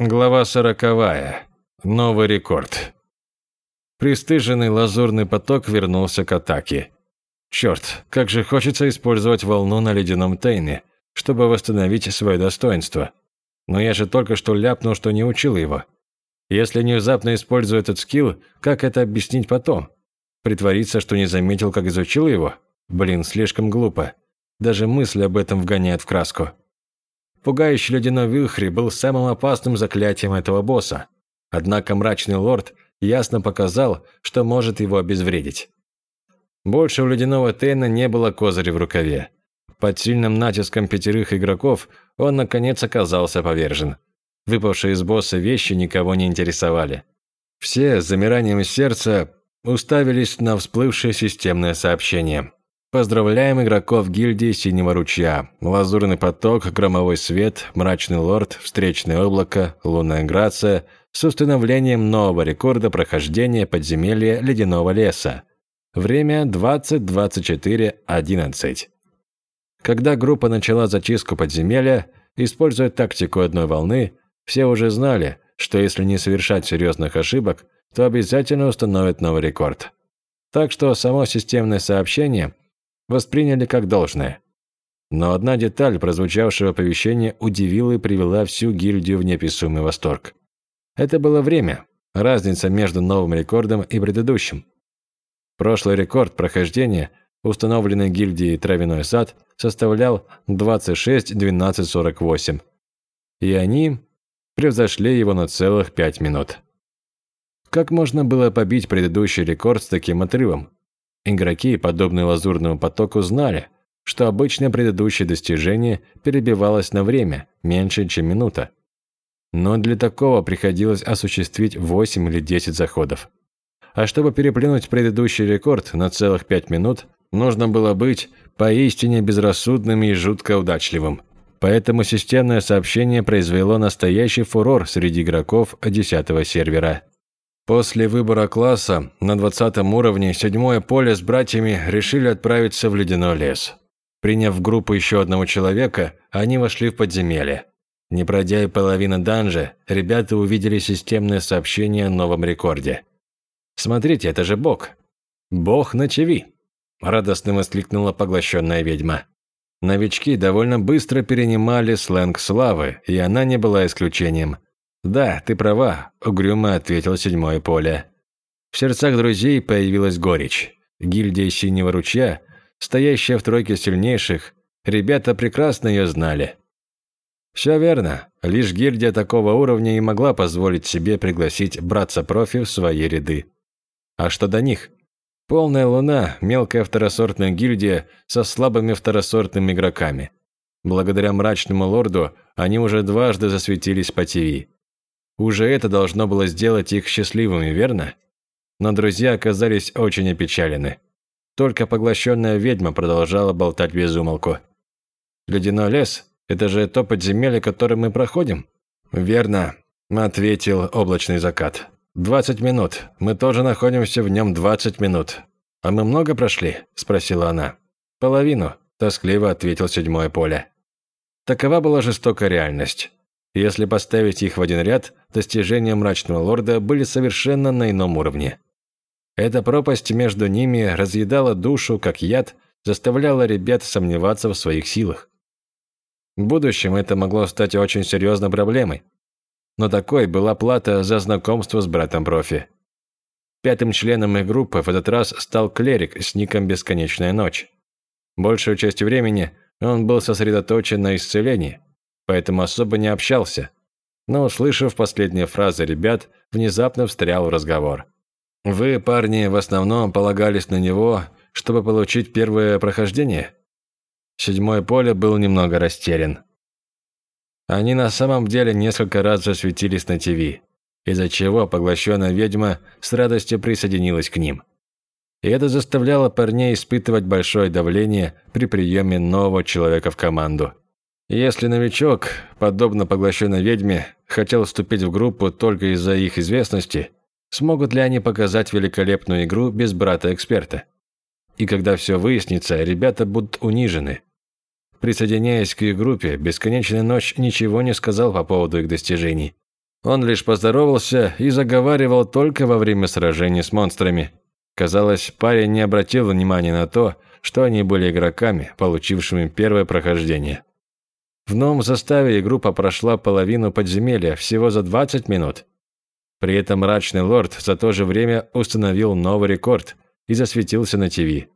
Глава сороковая. Новый рекорд. Престыженный лазурный поток вернулся к атаке. Черт, как же хочется использовать волну на ледяном Тейне, чтобы восстановить свое достоинство. Но я же только что ляпнул, что не учил его. Если внезапно использую этот скилл, как это объяснить потом? Притвориться, что не заметил, как изучил его? Блин, слишком глупо. Даже мысль об этом вгоняет в краску. Пугающий ледяной вихрь был самым опасным заклятием этого босса. Однако мрачный лорд ясно показал, что может его обезвредить. Больше у ледяного Тейна не было козыря в рукаве. Под сильным натиском пятерых игроков он, наконец, оказался повержен. Выпавшие из босса вещи никого не интересовали. Все с замиранием сердца уставились на всплывшее системное сообщение. Поздравляем игроков гильдии Синего ручья. Лазурный поток, громовой свет, мрачный лорд, встречное облако, лунная грация с установлением нового рекорда прохождения подземелья ледяного леса. Время 20.24.11. Когда группа начала зачистку подземелья, используя тактику одной волны, все уже знали, что если не совершать серьезных ошибок, то обязательно установят новый рекорд. Так что само системное сообщение – восприняли как должное. Но одна деталь прозвучавшего оповещения удивила и привела всю гильдию в неописуемый восторг. Это было время, разница между новым рекордом и предыдущим. Прошлый рекорд прохождения, установленный гильдией «Травяной сад», составлял 26-12-48. И они превзошли его на целых 5 минут. Как можно было побить предыдущий рекорд с таким отрывом? Игроки, подобные лазурному потоку, знали, что обычное предыдущее достижение перебивалось на время, меньше, чем минута. Но для такого приходилось осуществить 8 или 10 заходов. А чтобы переплюнуть предыдущий рекорд на целых 5 минут, нужно было быть поистине безрассудным и жутко удачливым. Поэтому системное сообщение произвело настоящий фурор среди игроков 10 сервера. После выбора класса на 20 уровне седьмое поле с братьями решили отправиться в ледяной лес. Приняв в группу еще одного человека, они вошли в подземелье. Не пройдя и половины данжа, ребята увидели системное сообщение о новом рекорде. «Смотрите, это же Бог!» «Бог на Чеви!» – радостно воскликнула поглощенная ведьма. Новички довольно быстро перенимали сленг славы, и она не была исключением – «Да, ты права», – угрюмо ответил седьмое поле. В сердцах друзей появилась горечь. Гильдия Синего ручья, стоящая в тройке сильнейших, ребята прекрасно ее знали. Все верно. Лишь гильдия такого уровня и могла позволить себе пригласить братца-профи в свои ряды. А что до них? Полная луна, мелкая второсортная гильдия со слабыми второсортными игроками. Благодаря мрачному лорду они уже дважды засветились по ТВ. Уже это должно было сделать их счастливыми, верно? Но друзья оказались очень опечалены. Только поглощенная ведьма продолжала болтать без умолку. «Ледяной лес – это же то подземелье, которое мы проходим?» «Верно», – ответил облачный закат. «Двадцать минут. Мы тоже находимся в нем двадцать минут». «А мы много прошли?» – спросила она. «Половину», – тоскливо ответил седьмое поле. Такова была жестокая реальность. Если поставить их в один ряд, достижения мрачного лорда были совершенно на ином уровне. Эта пропасть между ними разъедала душу, как яд, заставляла ребят сомневаться в своих силах. В будущем это могло стать очень серьезной проблемой. Но такой была плата за знакомство с братом-профи. Пятым членом их группы в этот раз стал клерик с ником «Бесконечная ночь». Большую часть времени он был сосредоточен на исцелении – поэтому особо не общался. Но, услышав последние фразы ребят, внезапно встрял в разговор. «Вы, парни, в основном полагались на него, чтобы получить первое прохождение?» Седьмое поле был немного растерян. Они на самом деле несколько раз засветились на ТВ, из-за чего поглощенная ведьма с радостью присоединилась к ним. И это заставляло парней испытывать большое давление при приеме нового человека в команду. Если новичок, подобно поглощенной ведьме, хотел вступить в группу только из-за их известности, смогут ли они показать великолепную игру без брата-эксперта? И когда все выяснится, ребята будут унижены. Присоединяясь к их группе, Бесконечная Ночь ничего не сказал по поводу их достижений. Он лишь поздоровался и заговаривал только во время сражений с монстрами. Казалось, парень не обратил внимания на то, что они были игроками, получившими первое прохождение. В новом составе группа прошла половину подземелья всего за 20 минут. При этом мрачный лорд за то же время установил новый рекорд и засветился на ТВ.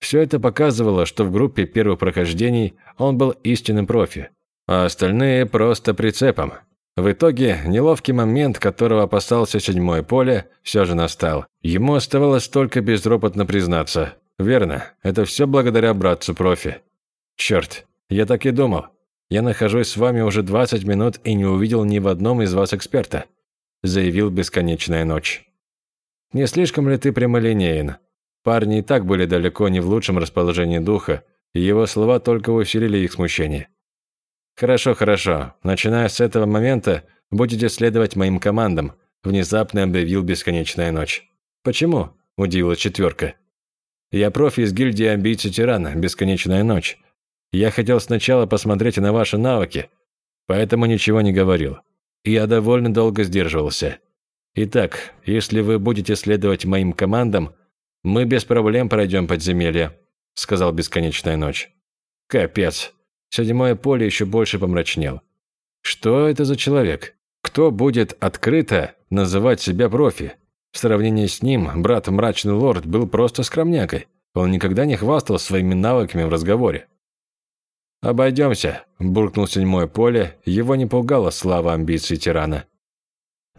Все это показывало, что в группе первых прохождений он был истинным профи, а остальные просто прицепом. В итоге, неловкий момент, которого опасался седьмое поле, все же настал. Ему оставалось только безропотно признаться. Верно, это все благодаря братцу профи. Черт, я так и думал. Я нахожусь с вами уже 20 минут и не увидел ни в одном из вас эксперта, заявил бесконечная ночь. Не слишком ли ты прямолинеен? Парни и так были далеко не в лучшем расположении духа, и его слова только усилили их смущение. «Хорошо, хорошо. Начиная с этого момента будете следовать моим командам», внезапно объявил Бесконечная Ночь. «Почему?» – удивилась четверка. «Я профи из гильдии амбиций тирана, Бесконечная Ночь. Я хотел сначала посмотреть на ваши навыки, поэтому ничего не говорил. Я довольно долго сдерживался. Итак, если вы будете следовать моим командам, мы без проблем пройдем подземелье», – сказал Бесконечная Ночь. «Капец. Седьмое поле еще больше помрачнел. Что это за человек? Кто будет открыто называть себя профи? В сравнении с ним, брат Мрачный Лорд был просто скромнякой. Он никогда не хвастал своими навыками в разговоре. «Обойдемся», – буркнул седьмое поле, его не пугала слава амбиций тирана.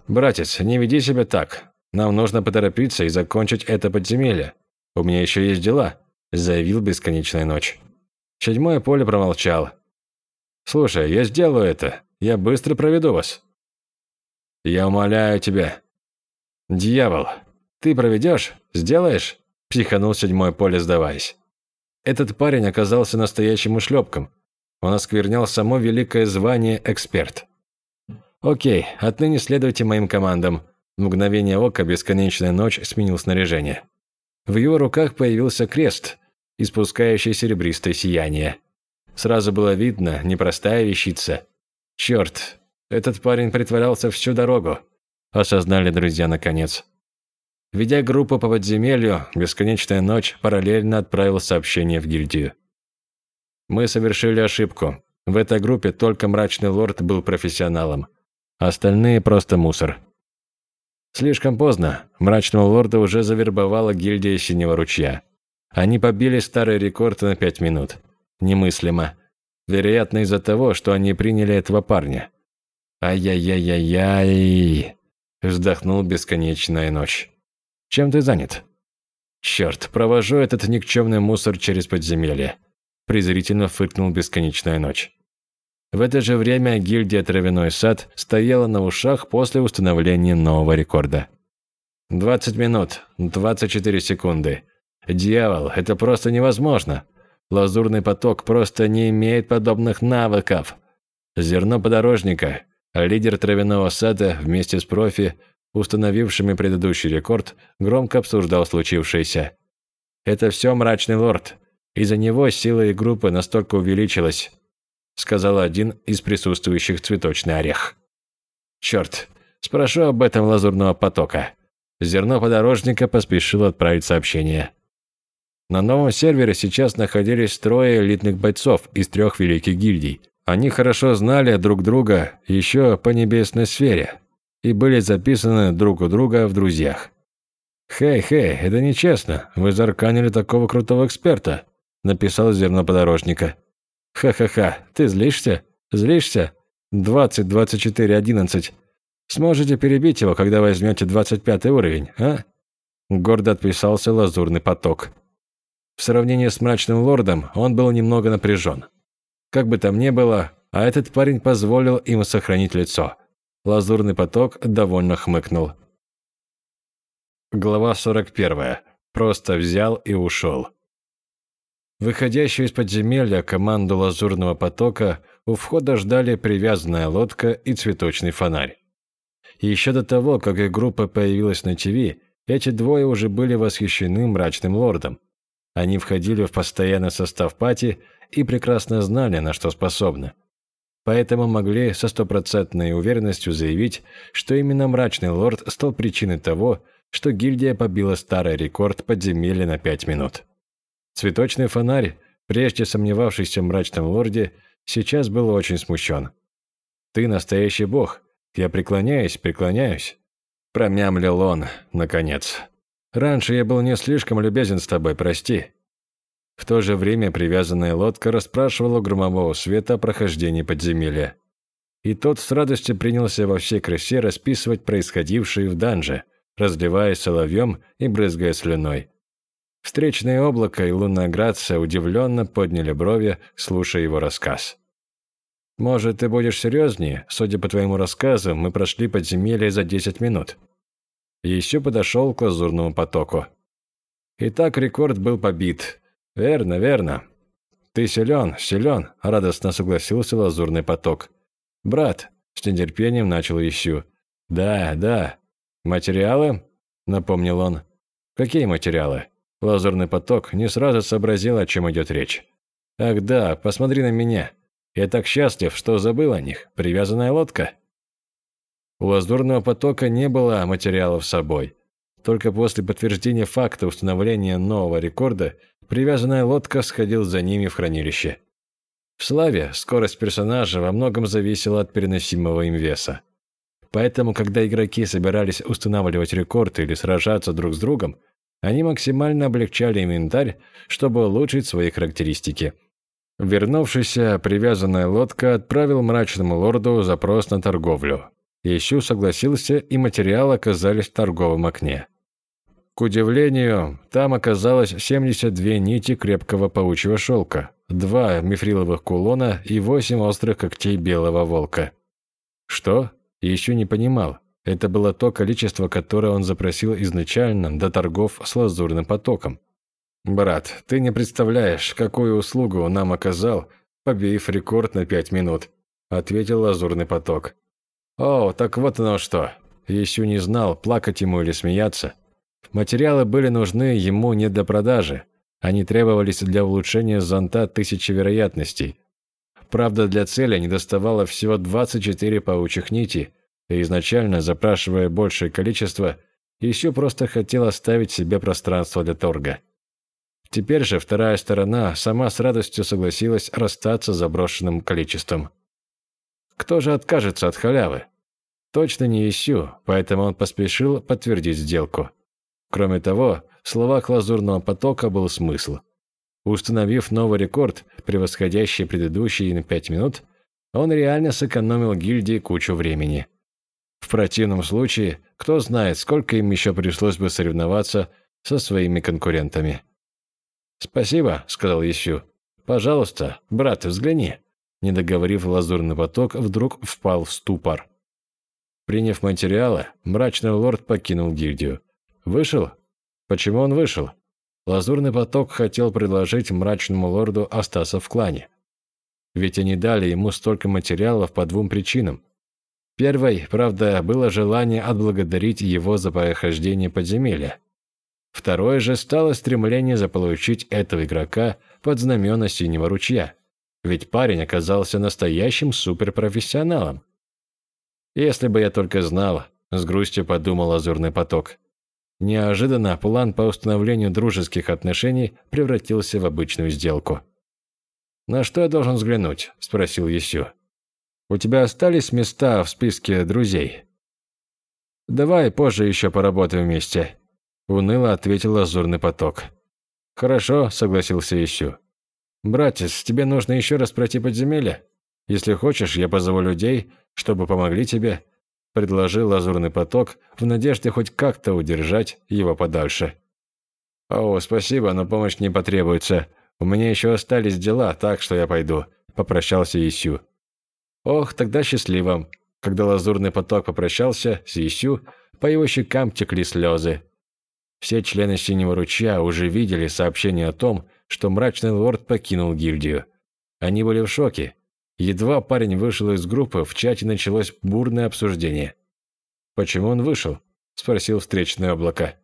«Братец, не веди себя так. Нам нужно поторопиться и закончить это подземелье. У меня еще есть дела», – заявил Бесконечная Ночь. Седьмое поле промолчал. «Слушай, я сделаю это. Я быстро проведу вас». «Я умоляю тебя». «Дьявол, ты проведешь? Сделаешь?» Психанул седьмое поле, сдаваясь. Этот парень оказался настоящим ушлепком. Он осквернял само великое звание «эксперт». «Окей, отныне следуйте моим командам». В мгновение ока бесконечная ночь сменил снаряжение. В его руках появился крест, испускающий серебристое сияние. Сразу было видно, непростая вещица. Черт, этот парень притворялся всю дорогу. Осознали друзья наконец. Ведя группу по подземелью, Бесконечная ночь параллельно отправил сообщение в гильдию. Мы совершили ошибку. В этой группе только Мрачный Лорд был профессионалом. Остальные просто мусор. Слишком поздно. Мрачного Лорда уже завербовала гильдия Синего Ручья. Они побили старый рекорд на пять минут. Немыслимо. Вероятно, из-за того, что они приняли этого парня. «Ай-яй-яй-яй-яй!» Вздохнул бесконечная ночь. «Чем ты занят?» «Черт, провожу этот никчемный мусор через подземелье!» Презрительно фыркнул бесконечная ночь. В это же время гильдия «Травяной сад» стояла на ушах после установления нового рекорда. 20 минут, 24 секунды, Дьявол, это просто невозможно. Лазурный поток просто не имеет подобных навыков. Зерно подорожника, лидер травяного сада вместе с профи, установившими предыдущий рекорд, громко обсуждал случившееся. «Это все мрачный лорд. Из-за него сила и группы настолько увеличилась», сказал один из присутствующих цветочный орех. «Черт, спрошу об этом лазурного потока». Зерно подорожника поспешил отправить сообщение. На новом сервере сейчас находились трое элитных бойцов из трех великих гильдий. Они хорошо знали друг друга еще по небесной сфере и были записаны друг у друга в друзьях. «Хей-хей, это нечестно. Вы зарканили такого крутого эксперта», – написал зерно подорожника. «Ха-ха-ха, ты злишься? Злишься? 20-24-11. Сможете перебить его, когда возьмете 25 уровень, а?» Гордо отписался лазурный поток. В сравнении с мрачным лордом он был немного напряжен. Как бы там ни было, а этот парень позволил им сохранить лицо. Лазурный поток довольно хмыкнул. Глава 41. Просто взял и ушел. Выходящую из подземелья команду лазурного потока у входа ждали привязанная лодка и цветочный фонарь. еще до того, как их группа появилась на ТВ, эти двое уже были восхищены мрачным лордом. Они входили в постоянный состав пати и прекрасно знали, на что способны. Поэтому могли со стопроцентной уверенностью заявить, что именно Мрачный Лорд стал причиной того, что гильдия побила старый рекорд подземелья на пять минут. Цветочный фонарь, прежде сомневавшийся в Мрачном Лорде, сейчас был очень смущен. «Ты настоящий бог. Я преклоняюсь, преклоняюсь», – промямлил он, наконец. «Раньше я был не слишком любезен с тобой, прости». В то же время привязанная лодка расспрашивала громового света о прохождении подземелья. И тот с радостью принялся во всей красе расписывать происходившее в данже, разливаясь соловьем и брызгая слюной. Встречное облако и лунная грация удивленно подняли брови, слушая его рассказ. «Может, ты будешь серьезнее? Судя по твоему рассказу, мы прошли подземелье за 10 минут». Еще подошел к лазурному потоку. Итак, рекорд был побит. «Верно, верно. Ты силен, силен», – радостно согласился лазурный поток. «Брат», – с нетерпением начал Ищу. «Да, да. Материалы?» – напомнил он. «Какие материалы?» Лазурный поток не сразу сообразил, о чем идет речь. «Ах да, посмотри на меня. Я так счастлив, что забыл о них. Привязанная лодка». У лазурного потока не было материалов с собой. Только после подтверждения факта установления нового рекорда привязанная лодка сходил за ними в хранилище. В славе скорость персонажа во многом зависела от переносимого им веса. Поэтому, когда игроки собирались устанавливать рекорд или сражаться друг с другом, они максимально облегчали инвентарь, чтобы улучшить свои характеристики. Вернувшаяся привязанная лодка отправил мрачному лорду запрос на торговлю. Ищу согласился, и материалы оказались в торговом окне. К удивлению, там оказалось 72 нити крепкого паучьего шелка, два мифриловых кулона и восемь острых когтей белого волка. Что? Еще не понимал. Это было то количество, которое он запросил изначально до торгов с лазурным потоком. «Брат, ты не представляешь, какую услугу нам оказал, побив рекорд на пять минут», – ответил лазурный поток. «О, так вот оно что. Еще не знал, плакать ему или смеяться. Материалы были нужны ему не для продажи. Они требовались для улучшения зонта тысячи вероятностей. Правда, для цели не доставало всего 24 паучьих нити, и изначально, запрашивая большее количество, еще просто хотел оставить себе пространство для торга. Теперь же вторая сторона сама с радостью согласилась расстаться с заброшенным количеством. Кто же откажется от халявы? Точно не ищу, поэтому он поспешил подтвердить сделку. Кроме того, в словах лазурного потока был смысл. Установив новый рекорд, превосходящий предыдущий на 5 минут, он реально сэкономил гильдии кучу времени. В противном случае, кто знает, сколько им еще пришлось бы соревноваться со своими конкурентами. «Спасибо», — сказал Ищу. «Пожалуйста, брат, взгляни». Не договорив, лазурный поток вдруг впал в ступор. Приняв материалы, мрачный лорд покинул гильдию. Вышел? Почему он вышел? Лазурный поток хотел предложить мрачному лорду остаться в клане. Ведь они дали ему столько материалов по двум причинам. Первой, правда, было желание отблагодарить его за прохождение подземелья. Второе же стало стремление заполучить этого игрока под знамена Синего ручья. Ведь парень оказался настоящим суперпрофессионалом. «Если бы я только знал», – с грустью подумал Лазурный поток. Неожиданно план по установлению дружеских отношений превратился в обычную сделку. «На что я должен взглянуть?» – спросил Есю. «У тебя остались места в списке друзей?» «Давай позже еще поработаем вместе», – уныло ответил Лазурный поток. «Хорошо», – согласился Есю. «Братец, тебе нужно еще раз пройти подземелье? Если хочешь, я позову людей, чтобы помогли тебе предложил лазурный поток в надежде хоть как-то удержать его подальше. «О, спасибо, но помощь не потребуется. У меня еще остались дела, так что я пойду», – попрощался Исю. «Ох, тогда счастливо». Когда лазурный поток попрощался с Исю, по его щекам текли слезы. Все члены Синего ручья уже видели сообщение о том, что мрачный лорд покинул гильдию. Они были в шоке, Едва парень вышел из группы, в чате началось бурное обсуждение. «Почему он вышел?» – спросил встречное облако.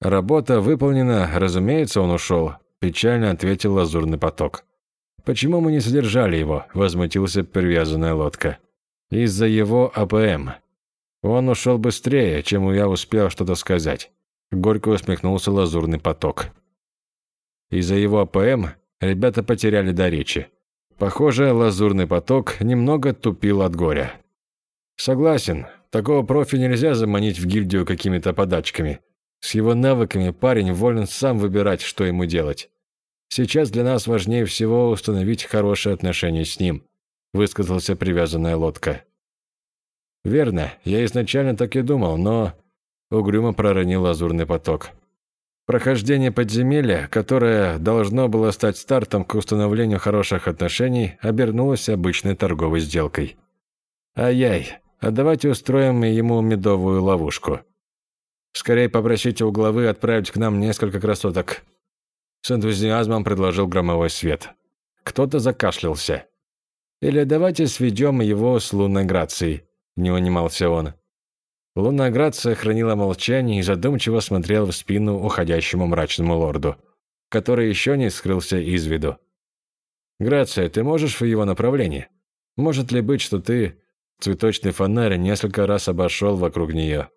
«Работа выполнена, разумеется, он ушел», – печально ответил лазурный поток. Почему мы не задержали его?» – возмутился привязанная лодка. «Из-за его АПМ. Он ушел быстрее, чем я успел что-то сказать». Горько усмехнулся лазурный поток. Из-за его АПМ ребята потеряли дар речи. Похоже, лазурный поток немного тупил от горя. Согласен, такого профи нельзя заманить в гильдию какими-то подачками. С его навыками парень волен сам выбирать, что ему делать. Сейчас для нас важнее всего установить хорошие отношения с ним», высказался привязанная лодка. «Верно, я изначально так и думал, но...» Угрюмо проронил лазурный поток. Прохождение подземелья, которое должно было стать стартом к установлению хороших отношений, обернулось обычной торговой сделкой. «Ай-яй, а давайте устроим ему медовую ловушку. Скорее попросите у главы отправить к нам несколько красоток с энтузиазмом предложил громовой свет. Кто-то закашлялся. «Или давайте сведем его с лунной грацией», – не унимался он. Лунная грация хранила молчание и задумчиво смотрел в спину уходящему мрачному лорду, который еще не скрылся из виду. «Грация, ты можешь в его направлении? Может ли быть, что ты, цветочный фонарь, несколько раз обошел вокруг нее?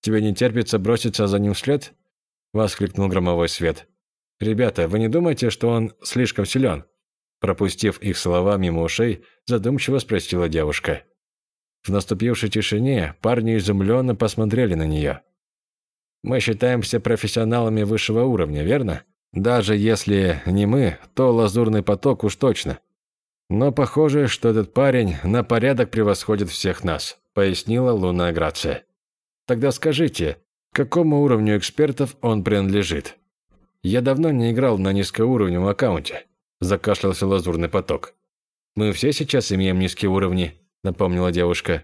Тебе не терпится броситься за ним вслед?» – воскликнул громовой свет. «Ребята, вы не думаете, что он слишком силен?» Пропустив их слова мимо ушей, задумчиво спросила девушка. В наступившей тишине парни изумленно посмотрели на нее. «Мы считаемся профессионалами высшего уровня, верно? Даже если не мы, то лазурный поток уж точно. Но похоже, что этот парень на порядок превосходит всех нас», пояснила лунная грация. «Тогда скажите, к какому уровню экспертов он принадлежит?» «Я давно не играл на низкоуровневом аккаунте», – закашлялся лазурный поток. «Мы все сейчас имеем низкие уровни», – напомнила девушка.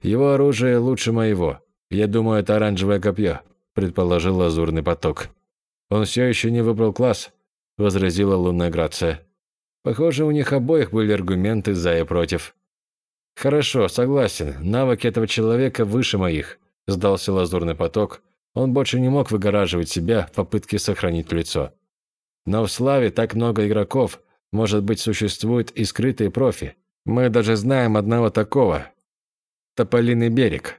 «Его оружие лучше моего. Я думаю, это оранжевое копье», – предположил лазурный поток. «Он все еще не выбрал класс», – возразила лунная грация. «Похоже, у них обоих были аргументы за и против». «Хорошо, согласен. Навыки этого человека выше моих», – сдался лазурный поток, он больше не мог выгораживать себя в попытке сохранить лицо. Но в славе так много игроков, может быть, существуют и скрытые профи. Мы даже знаем одного такого. Тополиный берег.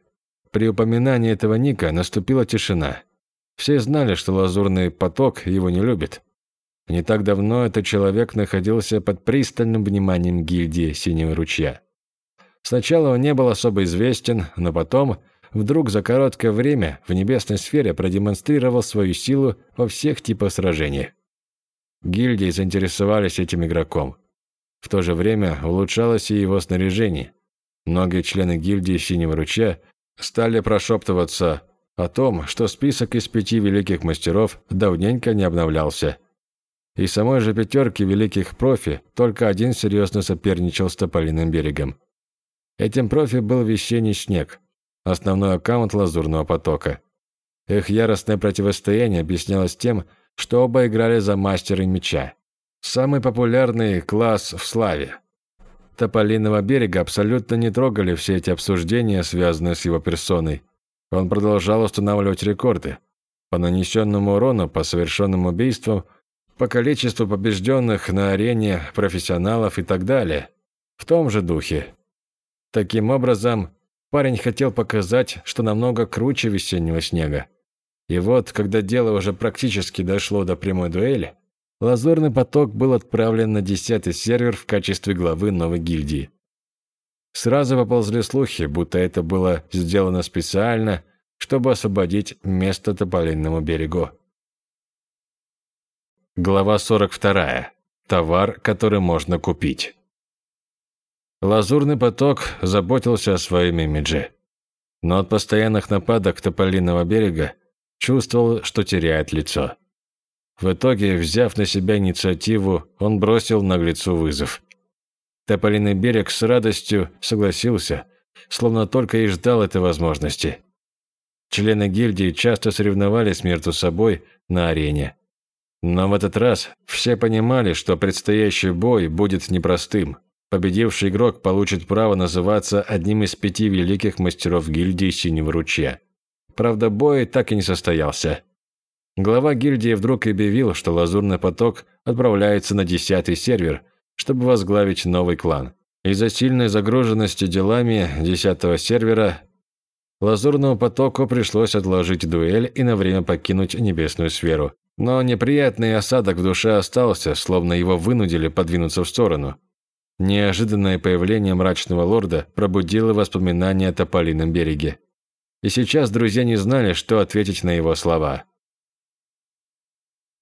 При упоминании этого ника наступила тишина. Все знали, что лазурный поток его не любит. Не так давно этот человек находился под пристальным вниманием гильдии Синего ручья. Сначала он не был особо известен, но потом вдруг за короткое время в небесной сфере продемонстрировал свою силу во всех типах сражений. Гильдии заинтересовались этим игроком. В то же время улучшалось и его снаряжение. Многие члены гильдии Синего Ручья стали прошептываться о том, что список из пяти великих мастеров давненько не обновлялся. И самой же пятерки великих профи только один серьезно соперничал с Тополиным берегом. Этим профи был весенний снег, основной аккаунт Лазурного потока. Их яростное противостояние объяснялось тем, что оба играли за мастера меча. Самый популярный класс в славе. Тополиного берега абсолютно не трогали все эти обсуждения, связанные с его персоной. Он продолжал устанавливать рекорды. По нанесенному урону, по совершенным убийствам, по количеству побежденных на арене профессионалов и так далее. В том же духе. Таким образом, Парень хотел показать, что намного круче весеннего снега. И вот, когда дело уже практически дошло до прямой дуэли, Лазурный поток был отправлен на десятый сервер в качестве главы новой гильдии. Сразу поползли слухи, будто это было сделано специально, чтобы освободить место Тополинному берегу. Глава 42. Товар, который можно купить. Лазурный поток заботился о своем имидже. Но от постоянных нападок Тополиного берега чувствовал, что теряет лицо. В итоге, взяв на себя инициативу, он бросил наглецу вызов. Тополиный берег с радостью согласился, словно только и ждал этой возможности. Члены гильдии часто соревновались между собой на арене. Но в этот раз все понимали, что предстоящий бой будет непростым – Победивший игрок получит право называться одним из пяти великих мастеров гильдии Синего ручья. Правда, бой так и не состоялся. Глава гильдии вдруг объявил, что лазурный поток отправляется на десятый сервер, чтобы возглавить новый клан. Из-за сильной загруженности делами десятого сервера Лазурному потоку пришлось отложить дуэль и на время покинуть небесную сферу. Но неприятный осадок в душе остался, словно его вынудили подвинуться в сторону. Неожиданное появление мрачного лорда пробудило воспоминания о Тополином береге. И сейчас друзья не знали, что ответить на его слова.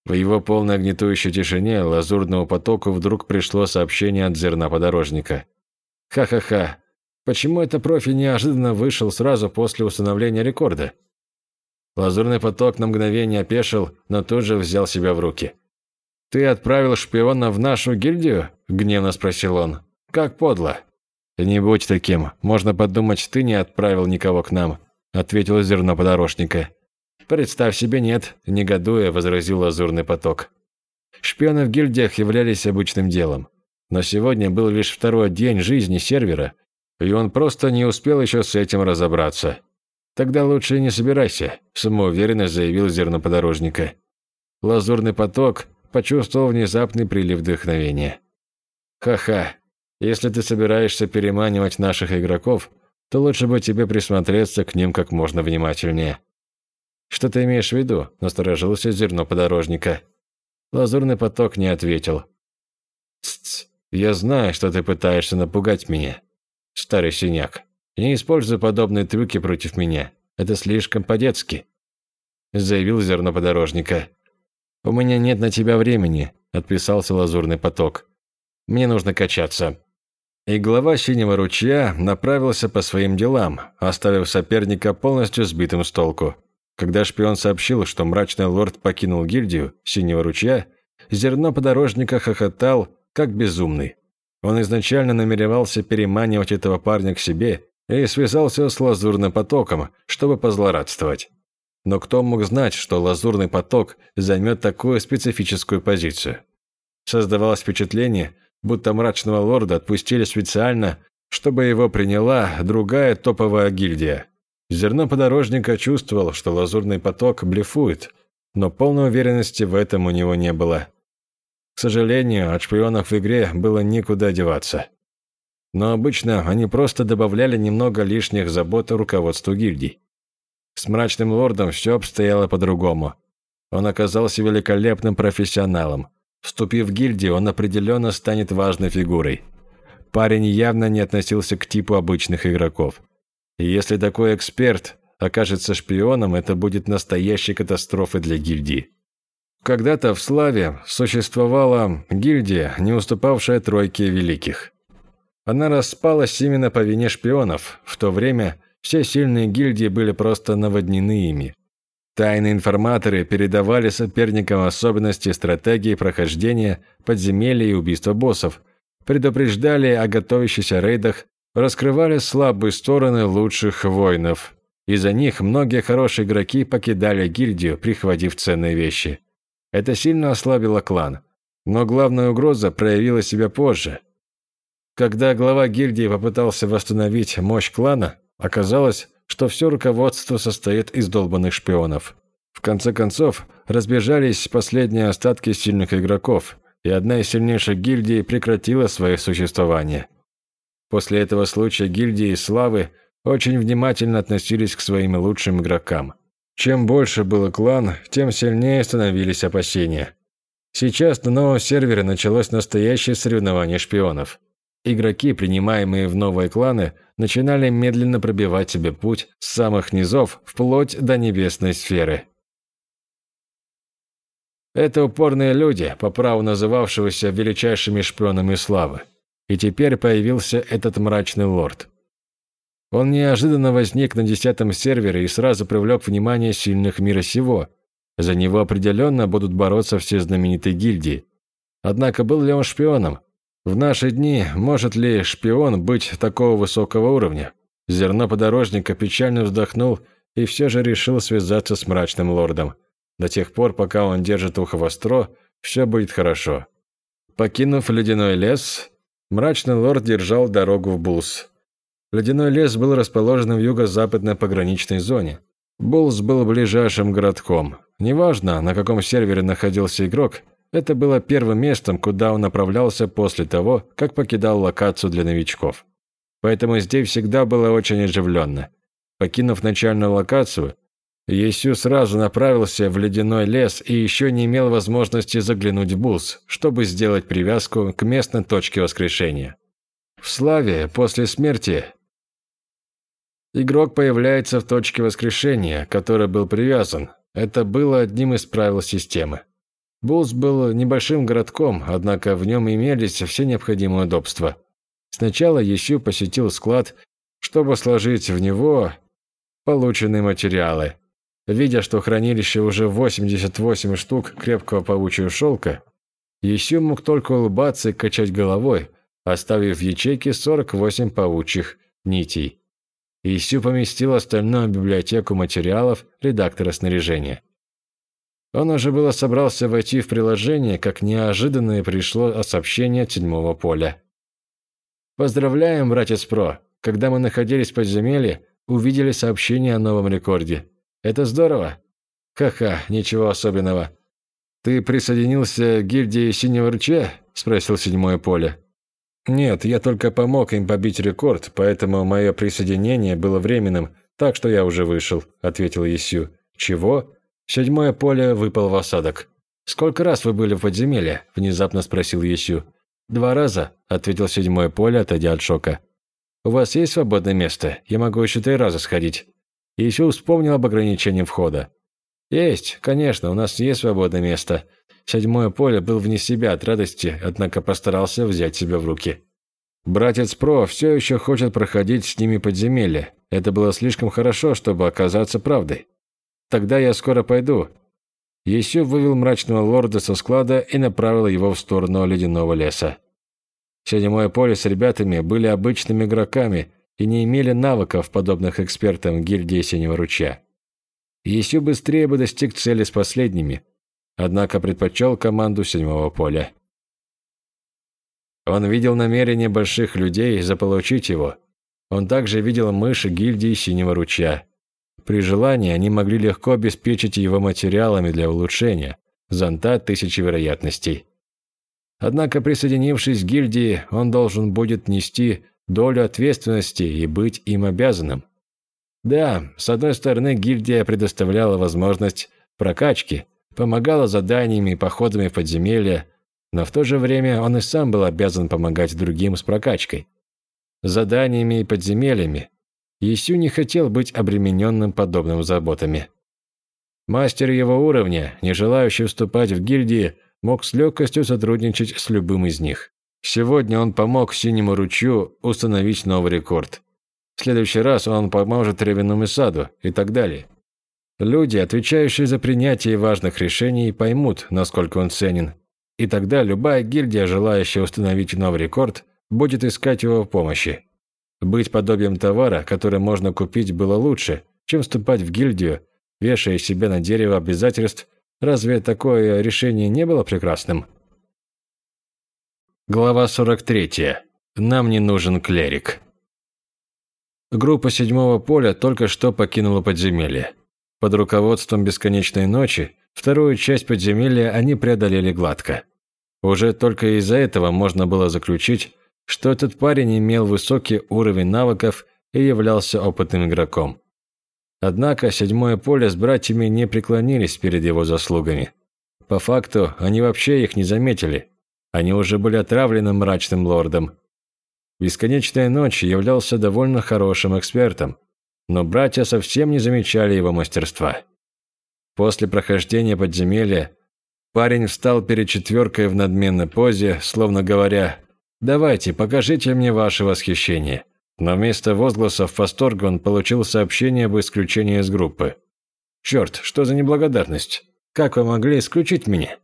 В его полной гнетущей тишине лазурному потоку вдруг пришло сообщение от зерна подорожника. «Ха-ха-ха, почему это профи неожиданно вышел сразу после установления рекорда?» Лазурный поток на мгновение опешил, но тут же взял себя в руки. «Ты отправил шпиона в нашу гильдию?» – гневно спросил он. «Как подло!» «Не будь таким. Можно подумать, ты не отправил никого к нам», – ответил зерно подорожника. «Представь себе, нет», – негодуя возразил лазурный поток. Шпионы в гильдиях являлись обычным делом. Но сегодня был лишь второй день жизни сервера, и он просто не успел еще с этим разобраться. «Тогда лучше не собирайся», – самоуверенно заявил зерноподорожника. Лазурный поток почувствовал внезапный прилив вдохновения. «Ха-ха, если ты собираешься переманивать наших игроков, то лучше бы тебе присмотреться к ним как можно внимательнее». «Что ты имеешь в виду?» – насторожился зерно подорожника. Лазурный поток не ответил. «Тс-тс, я знаю, что ты пытаешься напугать меня, старый синяк. Не используй подобные трюки против меня. Это слишком по-детски», – заявил зерно подорожника. «У меня нет на тебя времени», – отписался лазурный поток. «Мне нужно качаться». И глава Синего ручья направился по своим делам, оставив соперника полностью сбитым с толку. Когда шпион сообщил, что мрачный лорд покинул гильдию Синего ручья, зерно подорожника хохотал, как безумный. Он изначально намеревался переманивать этого парня к себе и связался с лазурным потоком, чтобы позлорадствовать. Но кто мог знать, что лазурный поток займет такую специфическую позицию? Создавалось впечатление, будто мрачного лорда отпустили специально, чтобы его приняла другая топовая гильдия. Зерно подорожника чувствовал, что лазурный поток блефует, но полной уверенности в этом у него не было. К сожалению, от шпионов в игре было никуда деваться. Но обычно они просто добавляли немного лишних забот руководству гильдий. С мрачным лордом все обстояло по-другому. Он оказался великолепным профессионалом. Вступив в гильдию, он определенно станет важной фигурой. Парень явно не относился к типу обычных игроков. Если такой эксперт окажется шпионом, это будет настоящей катастрофой для гильдии. Когда-то в Славе существовала гильдия, не уступавшая тройке великих. Она распалась именно по вине шпионов, в то время все сильные гильдии были просто наводнены ими. Тайные информаторы передавали соперникам особенности стратегии прохождения подземелья и убийства боссов, предупреждали о готовящихся рейдах, раскрывали слабые стороны лучших воинов. Из-за них многие хорошие игроки покидали гильдию, прихватив ценные вещи. Это сильно ослабило клан. Но главная угроза проявила себя позже. Когда глава гильдии попытался восстановить мощь клана, Оказалось, что все руководство состоит из долбанных шпионов. В конце концов, разбежались последние остатки сильных игроков, и одна из сильнейших гильдий прекратила свое существование. После этого случая гильдии Славы очень внимательно относились к своим лучшим игрокам. Чем больше был клан, тем сильнее становились опасения. Сейчас на новом сервере началось настоящее соревнование шпионов. Игроки, принимаемые в новые кланы, начинали медленно пробивать себе путь с самых низов вплоть до небесной сферы. Это упорные люди, по праву называвшегося величайшими шпионами славы. И теперь появился этот мрачный лорд. Он неожиданно возник на десятом сервере и сразу привлек внимание сильных мира сего. За него определенно будут бороться все знаменитые гильдии. Однако был ли он шпионом? В наши дни может ли шпион быть такого высокого уровня? Зерно подорожника печально вздохнул и все же решил связаться с мрачным лордом. До тех пор, пока он держит ухо востро, все будет хорошо. Покинув ледяной лес, мрачный лорд держал дорогу в Булс. Ледяной лес был расположен в юго-западной пограничной зоне. Булс был ближайшим городком. Неважно, на каком сервере находился игрок, Это было первым местом, куда он направлялся после того, как покидал локацию для новичков. Поэтому здесь всегда было очень оживленно. Покинув начальную локацию, Есю сразу направился в ледяной лес и еще не имел возможности заглянуть в Булс, чтобы сделать привязку к местной точке воскрешения. В Славе после смерти игрок появляется в точке воскрешения, который был привязан. Это было одним из правил системы. Булс был небольшим городком, однако в нем имелись все необходимые удобства. Сначала Есю посетил склад, чтобы сложить в него полученные материалы – Видя, что хранилище уже 88 штук крепкого паучьего шелка, Есю мог только улыбаться и качать головой, оставив в ячейке 48 паучьих нитей. Есю поместил остальную библиотеку материалов редактора снаряжения. Он уже было собрался войти в приложение, как неожиданно пришло сообщение от седьмого поля. «Поздравляем, братец Про! Когда мы находились в подземелье, увидели сообщение о новом рекорде. Это здорово. Ха-ха, ничего особенного. Ты присоединился к гильдии Синего Ручья? Спросил седьмое поле. Нет, я только помог им побить рекорд, поэтому мое присоединение было временным, так что я уже вышел, ответил Есю. Чего? Седьмое поле выпал в осадок. Сколько раз вы были в подземелье? внезапно спросил Есю. Два раза, ответил седьмое поле, отойдя от шока. У вас есть свободное место? Я могу еще три раза сходить. И еще вспомнил об ограничении входа. «Есть, конечно, у нас есть свободное место». Седьмое поле был вне себя от радости, однако постарался взять себя в руки. Братец Про все еще хочет проходить с ними подземелье. Это было слишком хорошо, чтобы оказаться правдой. Тогда я скоро пойду. Есю вывел мрачного лорда со склада и направил его в сторону ледяного леса. Седьмое поле с ребятами были обычными игроками, и не имели навыков, подобных экспертам гильдии Синего Ручья. Еще быстрее бы достиг цели с последними, однако предпочел команду седьмого поля. Он видел намерение больших людей заполучить его. Он также видел мыши гильдии Синего Ручья. При желании они могли легко обеспечить его материалами для улучшения, зонта тысячи вероятностей. Однако, присоединившись к гильдии, он должен будет нести долю ответственности и быть им обязанным. Да, с одной стороны, гильдия предоставляла возможность прокачки, помогала заданиями и походами в подземелья, но в то же время он и сам был обязан помогать другим с прокачкой. Заданиями и подземельями Есю не хотел быть обремененным подобными заботами. Мастер его уровня, не желающий вступать в гильдии, мог с легкостью сотрудничать с любым из них. Сегодня он помог Синему ручью установить новый рекорд. В следующий раз он поможет Ревенному саду и так далее. Люди, отвечающие за принятие важных решений, поймут, насколько он ценен. И тогда любая гильдия, желающая установить новый рекорд, будет искать его помощи. Быть подобием товара, который можно купить, было лучше, чем вступать в гильдию, вешая себя на дерево обязательств. Разве такое решение не было прекрасным? Глава 43. Нам не нужен клерик. Группа седьмого поля только что покинула подземелье. Под руководством бесконечной ночи вторую часть подземелья они преодолели гладко. Уже только из-за этого можно было заключить, что этот парень имел высокий уровень навыков и являлся опытным игроком. Однако седьмое поле с братьями не преклонились перед его заслугами. По факту, они вообще их не заметили – они уже были отравлены мрачным лордом. Бесконечная ночь являлся довольно хорошим экспертом, но братья совсем не замечали его мастерства. После прохождения подземелья парень встал перед четверкой в надменной позе, словно говоря «Давайте, покажите мне ваше восхищение». Но вместо возгласов восторга он получил сообщение об исключении из группы. «Черт, что за неблагодарность? Как вы могли исключить меня?»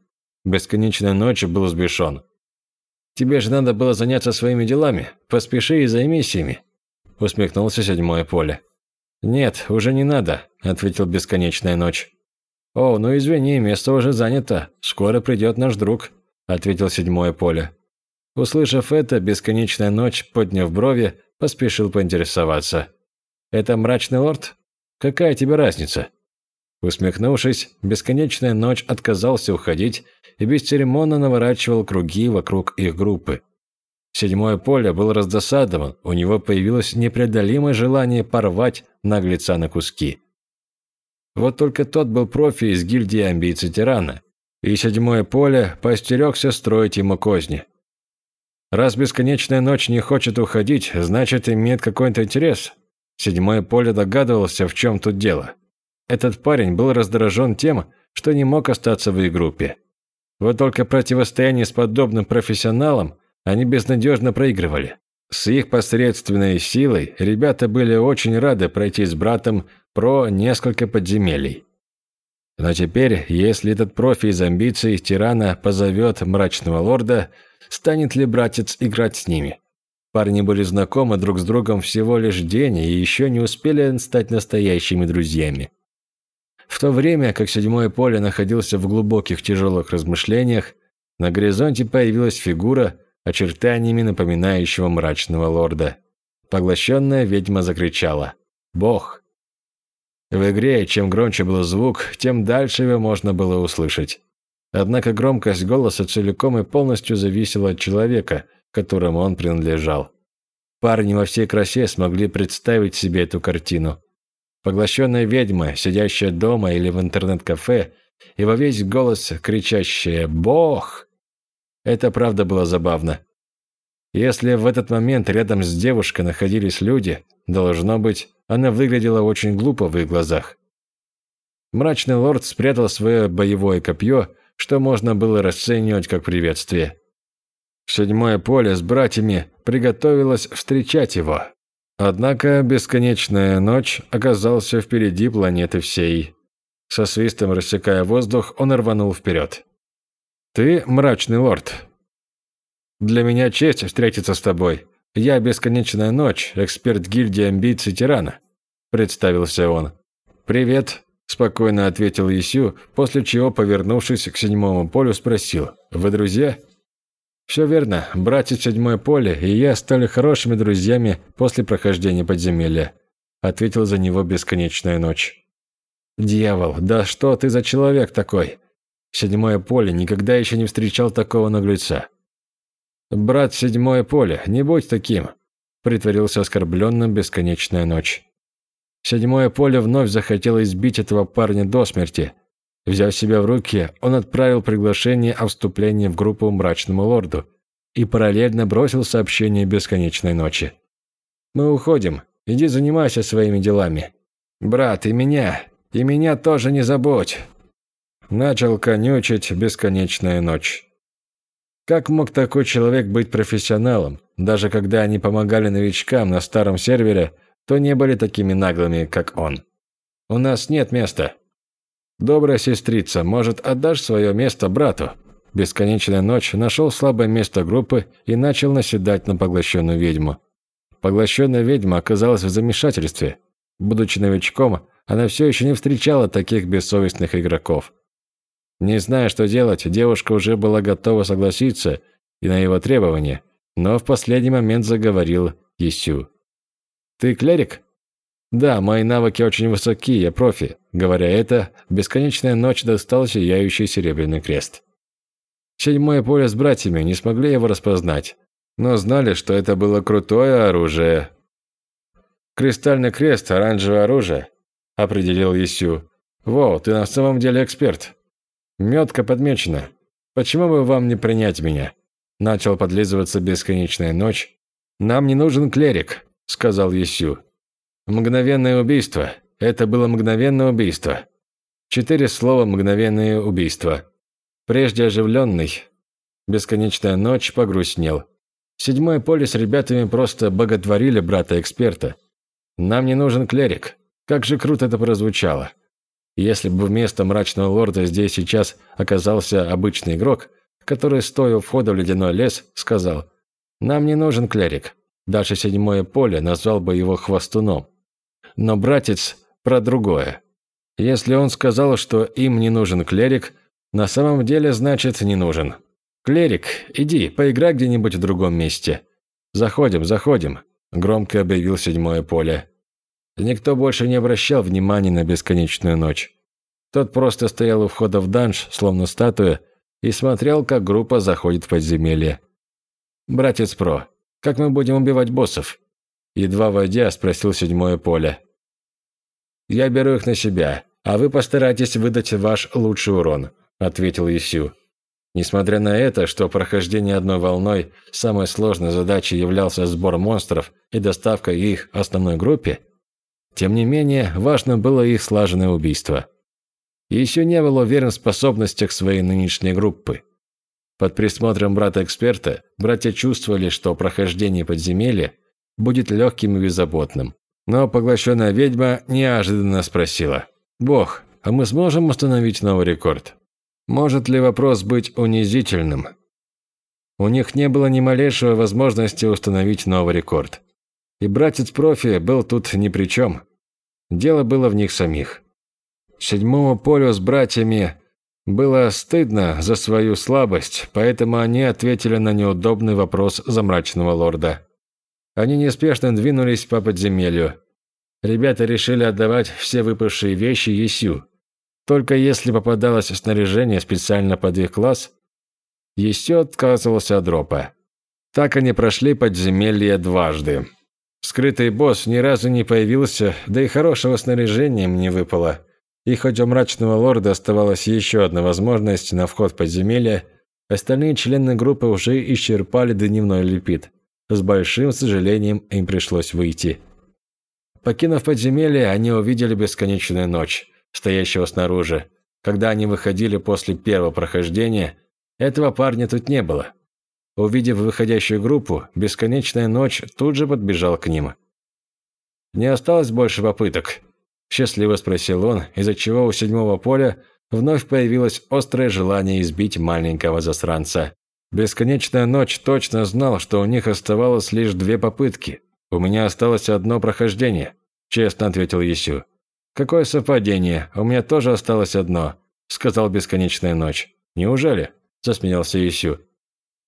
Бесконечная ночь был сбешен. «Тебе же надо было заняться своими делами. Поспеши и займись ими», – усмехнулся седьмое поле. «Нет, уже не надо», – ответил Бесконечная ночь. «О, ну извини, место уже занято. Скоро придет наш друг», – ответил седьмое поле. Услышав это, Бесконечная ночь, подняв брови, поспешил поинтересоваться. «Это мрачный лорд? Какая тебе разница?» Усмехнувшись, бесконечная ночь отказался уходить и бесцеремонно наворачивал круги вокруг их группы. Седьмое поле был раздосадован, у него появилось непреодолимое желание порвать наглеца на куски. Вот только тот был профи из гильдии амбиций тирана, и седьмое поле поостерегся строить ему козни. Раз бесконечная ночь не хочет уходить, значит, имеет какой-то интерес. Седьмое поле догадывался, в чем тут дело. Этот парень был раздражен тем, что не мог остаться в их группе. Вот только противостояние с подобным профессионалом они безнадежно проигрывали. С их посредственной силой ребята были очень рады пройти с братом про несколько подземелий. Но теперь, если этот профи из амбиций тирана позовет мрачного лорда, станет ли братец играть с ними? Парни были знакомы друг с другом всего лишь день и еще не успели стать настоящими друзьями. В то время, как седьмое поле находился в глубоких тяжелых размышлениях, на горизонте появилась фигура, очертаниями напоминающего мрачного лорда. Поглощенная ведьма закричала «Бог!». В игре, чем громче был звук, тем дальше его можно было услышать. Однако громкость голоса целиком и полностью зависела от человека, которому он принадлежал. Парни во всей красе смогли представить себе эту картину. Поглощенная ведьма, сидящая дома или в интернет-кафе, и во весь голос кричащая «Бог!» Это правда было забавно. Если в этот момент рядом с девушкой находились люди, должно быть, она выглядела очень глупо в их глазах. Мрачный лорд спрятал свое боевое копье, что можно было расценивать как приветствие. Седьмое поле с братьями приготовилось встречать его. Однако бесконечная ночь оказался впереди планеты всей. Со свистом рассекая воздух, он рванул вперед. «Ты мрачный лорд. Для меня честь встретиться с тобой. Я Бесконечная Ночь, эксперт гильдии амбиций тирана», – представился он. «Привет», – спокойно ответил Исю, после чего, повернувшись к седьмому полю, спросил. «Вы друзья?» «Все верно. Братец Седьмое поле и я стали хорошими друзьями после прохождения подземелья», – ответил за него Бесконечная Ночь. «Дьявол, да что ты за человек такой?» Седьмое поле никогда еще не встречал такого наглеца. «Брат, седьмое поле, не будь таким!» Притворился оскорбленным бесконечная ночь. Седьмое поле вновь захотело избить этого парня до смерти. Взяв себя в руки, он отправил приглашение о вступлении в группу мрачному лорду и параллельно бросил сообщение бесконечной ночи. «Мы уходим. Иди занимайся своими делами. Брат, и меня, и меня тоже не забудь!» Начал конючить бесконечная ночь. Как мог такой человек быть профессионалом? Даже когда они помогали новичкам на старом сервере, то не были такими наглыми, как он. «У нас нет места». «Добрая сестрица, может, отдашь свое место брату?» Бесконечная ночь нашел слабое место группы и начал наседать на поглощенную ведьму. Поглощенная ведьма оказалась в замешательстве. Будучи новичком, она все еще не встречала таких бессовестных игроков. Не зная, что делать, девушка уже была готова согласиться и на его требования, но в последний момент заговорил Исю. «Ты клерик?» «Да, мои навыки очень высокие, я профи». Говоря это, бесконечная ночь достал сияющий серебряный крест. Седьмое поле с братьями не смогли его распознать, но знали, что это было крутое оружие. «Кристальный крест, оранжевое оружие», – определил Исю. «Воу, ты на самом деле эксперт». Метка подмечена. Почему бы вам не принять меня? Начал подлизываться бесконечная ночь. Нам не нужен клерик, сказал Есю. Мгновенное убийство. Это было мгновенное убийство. Четыре слова «мгновенное убийство». Прежде оживленный, бесконечная ночь погрустнел. Седьмое поле с ребятами просто боготворили брата-эксперта. Нам не нужен клерик. Как же круто это прозвучало. Если бы вместо мрачного лорда здесь сейчас оказался обычный игрок, который, стоя у входа в ледяной лес, сказал «Нам не нужен клерик». Дальше седьмое поле назвал бы его хвостуном. Но братец про другое. Если он сказал, что им не нужен клерик, на самом деле значит не нужен. «Клерик, иди, поиграй где-нибудь в другом месте». «Заходим, заходим», – громко объявил седьмое поле. Никто больше не обращал внимания на бесконечную ночь. Тот просто стоял у входа в данж, словно статуя, и смотрел, как группа заходит в подземелье. «Братец Про, как мы будем убивать боссов?» Едва войдя, спросил седьмое поле. «Я беру их на себя, а вы постарайтесь выдать ваш лучший урон», ответил Исю. Несмотря на это, что прохождение одной волной самой сложной задачей являлся сбор монстров и доставка их основной группе, тем не менее, важно было их слаженное убийство. Исю не был уверен в способностях своей нынешней группы. Под присмотром брата-эксперта братья чувствовали, что прохождение подземелья будет легким и беззаботным. Но поглощенная ведьма неожиданно спросила. «Бог, а мы сможем установить новый рекорд?» Может ли вопрос быть унизительным? У них не было ни малейшего возможности установить новый рекорд. И братец-профи был тут ни при чем. Дело было в них самих. Седьмому полю с братьями было стыдно за свою слабость, поэтому они ответили на неудобный вопрос замрачного лорда. Они неспешно двинулись по подземелью. Ребята решили отдавать все выпавшие вещи Есю. Только если попадалось снаряжение специально под их класс, Есю отказывался от дропа. Так они прошли подземелье дважды. Скрытый босс ни разу не появился, да и хорошего снаряжения им не выпало. И хоть у мрачного лорда оставалась еще одна возможность на вход в подземелье, остальные члены группы уже исчерпали дневной липид. С большим сожалением им пришлось выйти. Покинув подземелье, они увидели бесконечную ночь, стоящего снаружи. Когда они выходили после первого прохождения, этого парня тут не было. Увидев выходящую группу, бесконечная ночь тут же подбежал к ним. «Не осталось больше попыток?» – счастливо спросил он, из-за чего у седьмого поля вновь появилось острое желание избить маленького засранца. Бесконечная ночь точно знал, что у них оставалось лишь две попытки. «У меня осталось одно прохождение», – честно ответил Есю. «Какое совпадение, у меня тоже осталось одно», – сказал Бесконечная ночь. «Неужели?» – засмеялся Есю.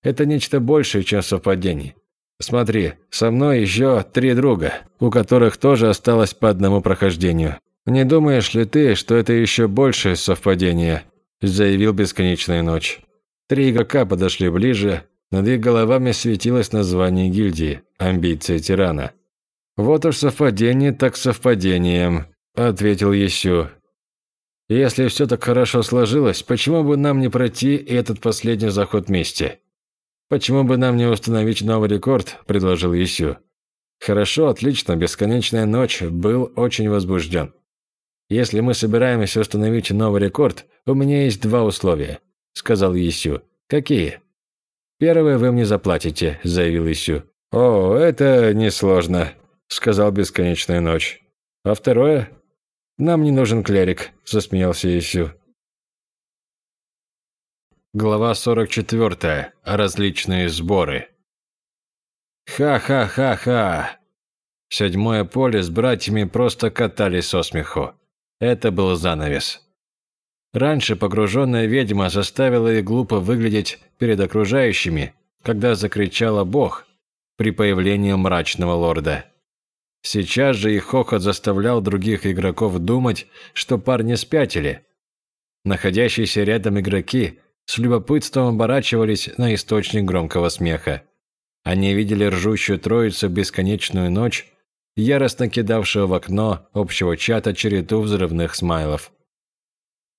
«Это нечто большее, чем совпадение. Смотри, со мной еще три друга, у которых тоже осталось по одному прохождению. Не думаешь ли ты, что это еще большее совпадение?» – заявил Бесконечная ночь. Три игрока подошли ближе, над их головами светилось название гильдии «Амбиции тирана». «Вот уж совпадение так совпадением», – ответил Есю. «Если все так хорошо сложилось, почему бы нам не пройти этот последний заход вместе?» «Почему бы нам не установить новый рекорд?» – предложил Есю. «Хорошо, отлично, бесконечная ночь был очень возбужден. Если мы собираемся установить новый рекорд, у меня есть два условия сказал Исю. «Какие?» «Первое вы мне заплатите», – заявил Исю. «О, это несложно», – сказал Бесконечная ночь. «А второе?» «Нам не нужен клерик», – засмеялся Исю. Глава 44. Различные сборы. Ха-ха-ха-ха. Седьмое поле с братьями просто катались со смеху. Это был занавес. Раньше погруженная ведьма заставила их глупо выглядеть перед окружающими, когда закричала «Бог» при появлении мрачного лорда. Сейчас же их хохот заставлял других игроков думать, что парни спятили. Находящиеся рядом игроки с любопытством оборачивались на источник громкого смеха. Они видели ржущую троицу бесконечную ночь, яростно кидавшую в окно общего чата череду взрывных смайлов.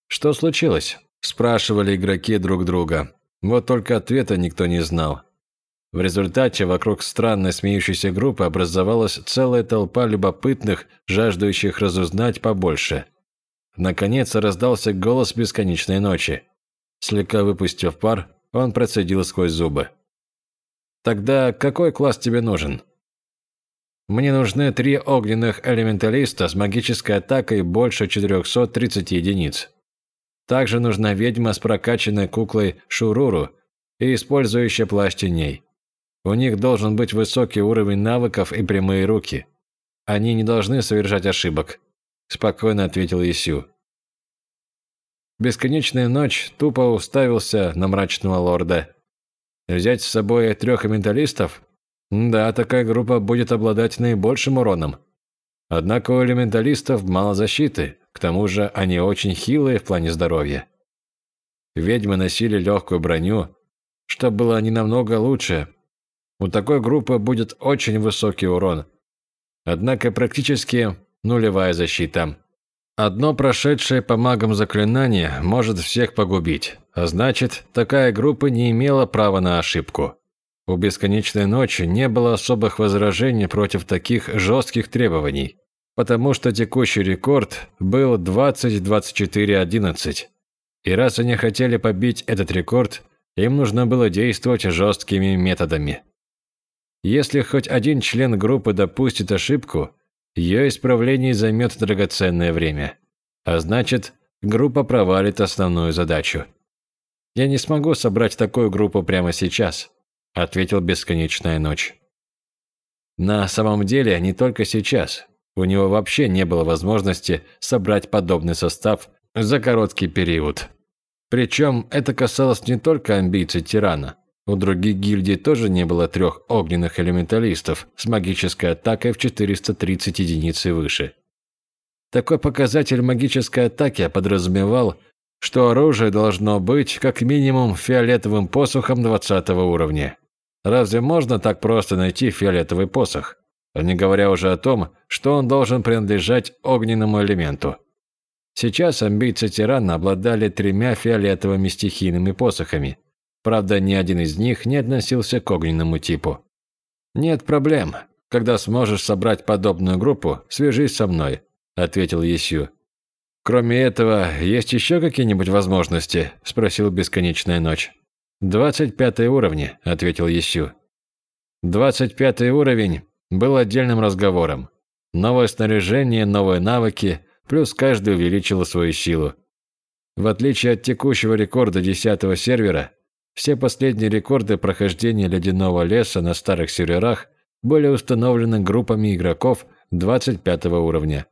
«Что случилось?» – спрашивали игроки друг друга. Вот только ответа никто не знал. В результате вокруг странной смеющейся группы образовалась целая толпа любопытных, жаждущих разузнать побольше. Наконец раздался голос бесконечной ночи. Слегка выпустив пар, он процедил сквозь зубы. «Тогда какой класс тебе нужен?» «Мне нужны три огненных элементалиста с магической атакой больше 430 единиц. Также нужна ведьма с прокачанной куклой Шуруру и использующая плащ теней. У них должен быть высокий уровень навыков и прямые руки. Они не должны совершать ошибок», – спокойно ответил Исю. Бесконечная ночь тупо уставился на мрачного лорда. «Взять с собой трех менталистов? Да, такая группа будет обладать наибольшим уроном. Однако у элементалистов мало защиты, К тому же они очень хилые в плане здоровья. Ведьмы носили легкую броню, что было не намного лучше. У такой группы будет очень высокий урон. Однако практически нулевая защита. Одно прошедшее по магам заклинание может всех погубить, а значит, такая группа не имела права на ошибку. У Бесконечной Ночи не было особых возражений против таких жестких требований, потому что текущий рекорд был 20-24-11. И раз они хотели побить этот рекорд, им нужно было действовать жесткими методами. Если хоть один член группы допустит ошибку, ее исправление займет драгоценное время. А значит, группа провалит основную задачу. «Я не смогу собрать такую группу прямо сейчас», – ответил Бесконечная Ночь. На самом деле, не только сейчас. У него вообще не было возможности собрать подобный состав за короткий период. Причем это касалось не только амбиций тирана. У других гильдий тоже не было трех огненных элементалистов с магической атакой в 430 единиц и выше. Такой показатель магической атаки подразумевал, что оружие должно быть как минимум фиолетовым посохом 20 уровня. Разве можно так просто найти фиолетовый посох? Не говоря уже о том, что он должен принадлежать огненному элементу. Сейчас амбиции тирана обладали тремя фиолетовыми стихийными посохами – Правда, ни один из них не относился к огненному типу. «Нет проблем. Когда сможешь собрать подобную группу, свяжись со мной», – ответил Есю. «Кроме этого, есть еще какие-нибудь возможности?» – спросил Бесконечная ночь. «Двадцать пятый уровни», – ответил Есю. «Двадцать пятый уровень был отдельным разговором. Новое снаряжение, новые навыки, плюс каждый увеличил свою силу. В отличие от текущего рекорда десятого сервера, все последние рекорды прохождения ледяного леса на старых серверах были установлены группами игроков 25 уровня.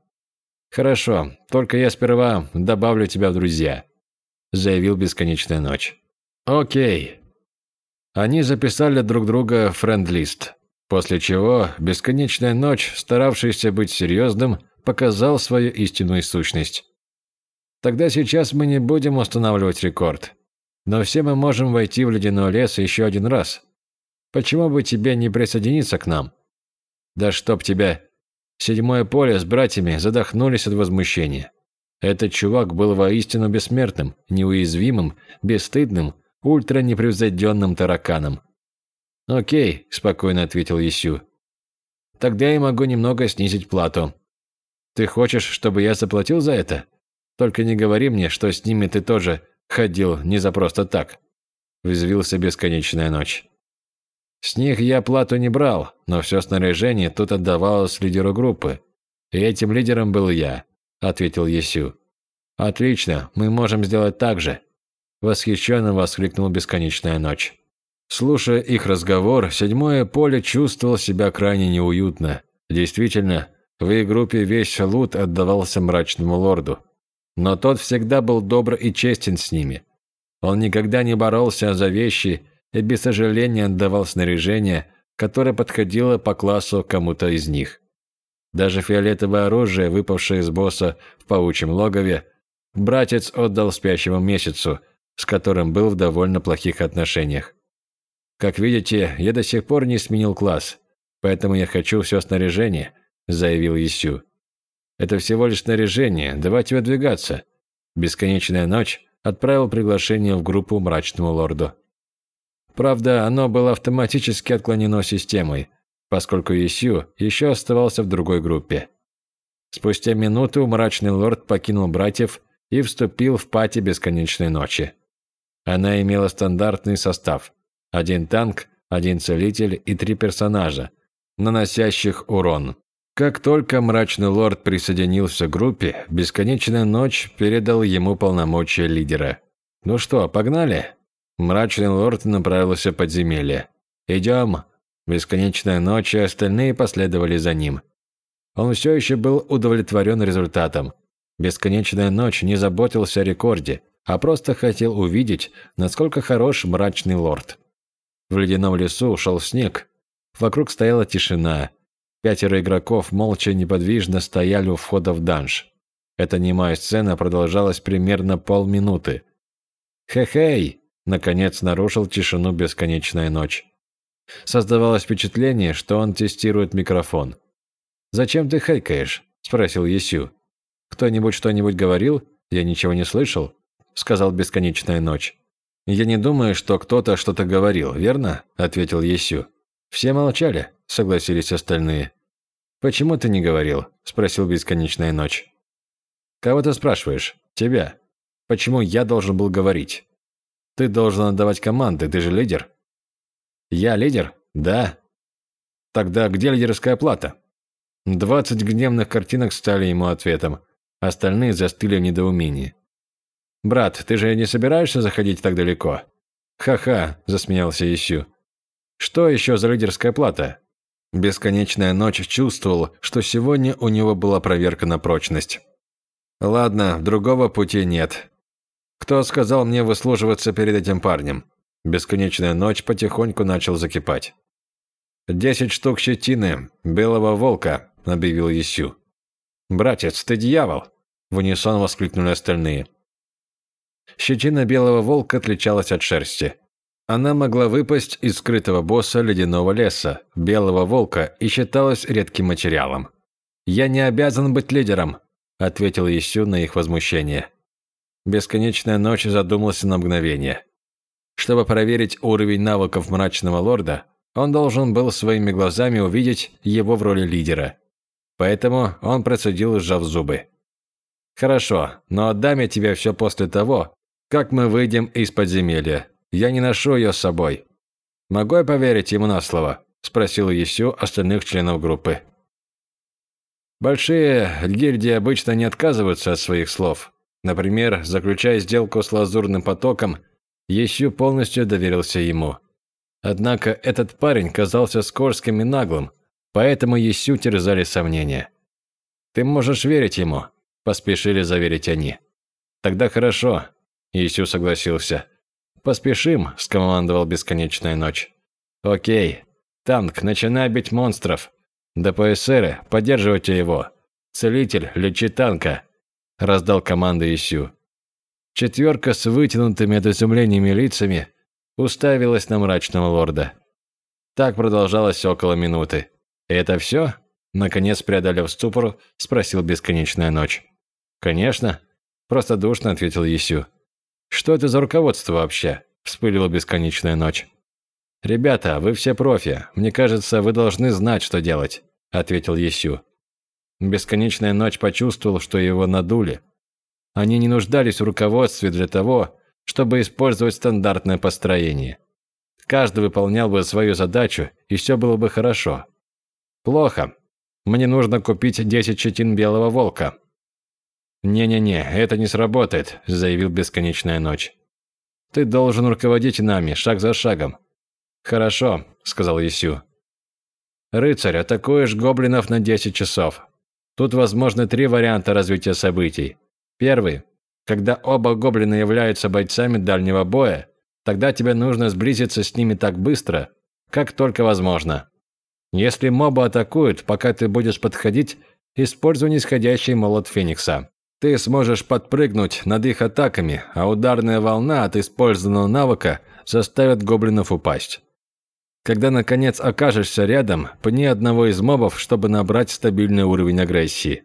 «Хорошо, только я сперва добавлю тебя в друзья», – заявил Бесконечная Ночь. «Окей». Они записали друг друга френд-лист, после чего Бесконечная Ночь, старавшийся быть серьезным, показал свою истинную сущность. «Тогда сейчас мы не будем устанавливать рекорд. Но все мы можем войти в ледяной лес еще один раз. Почему бы тебе не присоединиться к нам? Да чтоб тебя... Седьмое поле с братьями задохнулись от возмущения. Этот чувак был воистину бессмертным, неуязвимым, бесстыдным, ультранепревзойденным тараканом. «Окей», – спокойно ответил Есю. «Тогда я могу немного снизить плату. Ты хочешь, чтобы я заплатил за это? Только не говори мне, что с ними ты тоже Ходил не за просто так. Взвился бесконечная ночь. С них я плату не брал, но все снаряжение тут отдавалось лидеру группы. И этим лидером был я, ответил Есю. Отлично, мы можем сделать так же. Восхищенно воскликнул бесконечная ночь. Слушая их разговор, седьмое поле чувствовал себя крайне неуютно. Действительно, в их группе весь лут отдавался мрачному лорду. Но тот всегда был добр и честен с ними. Он никогда не боролся за вещи и без сожаления отдавал снаряжение, которое подходило по классу кому-то из них. Даже фиолетовое оружие, выпавшее из босса в паучьем логове, братец отдал спящему месяцу, с которым был в довольно плохих отношениях. Как видите, я до сих пор не сменил класс, поэтому я хочу все снаряжение, заявил Исю. Это всего лишь снаряжение, давайте выдвигаться. Бесконечная ночь отправил приглашение в группу мрачному лорду. Правда, оно было автоматически отклонено системой, поскольку Исю еще оставался в другой группе. Спустя минуту мрачный лорд покинул братьев и вступил в пати бесконечной ночи. Она имела стандартный состав. Один танк, один целитель и три персонажа, наносящих урон. Как только мрачный лорд присоединился к группе, Бесконечная ночь передал ему полномочия лидера. «Ну что, погнали?» Мрачный лорд направился в подземелье. «Идем!» Бесконечная ночь и остальные последовали за ним. Он все еще был удовлетворен результатом. Бесконечная ночь не заботился о рекорде, а просто хотел увидеть, насколько хорош мрачный лорд. В ледяном лесу шел снег. Вокруг стояла тишина, Пятеро игроков молча неподвижно стояли у входа в данж. Эта немая сцена продолжалась примерно полминуты. «Хе-хей!» – наконец нарушил тишину бесконечная ночь. Создавалось впечатление, что он тестирует микрофон. «Зачем ты хэкаешь?» – спросил Есю. «Кто-нибудь что-нибудь говорил? Я ничего не слышал», – сказал бесконечная ночь. «Я не думаю, что кто-то что-то говорил, верно?» – ответил Есю. «Все молчали», – согласились остальные. «Почему ты не говорил?» – спросил бесконечная ночь. «Кого ты спрашиваешь?» «Тебя. Почему я должен был говорить?» «Ты должен отдавать команды, ты же лидер». «Я лидер?» «Да». «Тогда где лидерская плата?» Двадцать гневных картинок стали ему ответом. Остальные застыли в недоумении. «Брат, ты же не собираешься заходить так далеко?» «Ха-ха», – засмеялся Ищу. «Что еще за лидерская плата?» Бесконечная ночь чувствовал, что сегодня у него была проверка на прочность. «Ладно, другого пути нет. Кто сказал мне выслуживаться перед этим парнем?» Бесконечная ночь потихоньку начал закипать. «Десять штук щетины, белого волка», – объявил Исю. «Братец, ты дьявол!» – в унисон воскликнули остальные. Щетина белого волка отличалась от шерсти. Она могла выпасть из скрытого босса ледяного леса, белого волка, и считалась редким материалом. «Я не обязан быть лидером», – ответил Исю на их возмущение. Бесконечная ночь задумался на мгновение. Чтобы проверить уровень навыков мрачного лорда, он должен был своими глазами увидеть его в роли лидера. Поэтому он процедил, сжав зубы. «Хорошо, но отдам я тебе все после того, как мы выйдем из подземелья. Я не ношу ее с собой. Могу я поверить ему на слово?» – спросил Есю остальных членов группы. Большие гильдии обычно не отказываются от своих слов. Например, заключая сделку с лазурным потоком, Есю полностью доверился ему. Однако этот парень казался скорским и наглым, поэтому Есю терзали сомнения. «Ты можешь верить ему», – поспешили заверить они. «Тогда хорошо», – Есю согласился. «Поспешим», – скомандовал Бесконечная ночь. «Окей. Танк, начинай бить монстров. ДПСРы, поддерживайте его. Целитель, лечи танка», – раздал команду Есю. Четверка с вытянутыми от изумлениями лицами уставилась на мрачного лорда. Так продолжалось около минуты. «Это все?» Наконец, преодолев ступор, спросил Бесконечная ночь. «Конечно». Просто душно ответил Есю. «Что это за руководство вообще?» Вспылила Бесконечная ночь. «Ребята, вы все профи. Мне кажется, вы должны знать, что делать», ответил Есю. Бесконечная ночь почувствовал, что его надули. Они не нуждались в руководстве для того, чтобы использовать стандартное построение. Каждый выполнял бы свою задачу, и все было бы хорошо. Плохо. Мне нужно купить 10 щетин белого волка. «Не-не-не, это не сработает», – заявил Бесконечная Ночь. «Ты должен руководить нами, шаг за шагом». «Хорошо», – сказал Исю. «Рыцарь, атакуешь гоблинов на 10 часов. Тут возможны три варианта развития событий. Первый. Когда оба гоблина являются бойцами дальнего боя, тогда тебе нужно сблизиться с ними так быстро, как только возможно. Если мобы атакуют, пока ты будешь подходить, используй нисходящий молот Феникса. Ты сможешь подпрыгнуть над их атаками, а ударная волна от использованного навыка заставит гоблинов упасть. Когда наконец окажешься рядом, пни одного из мобов, чтобы набрать стабильный уровень агрессии.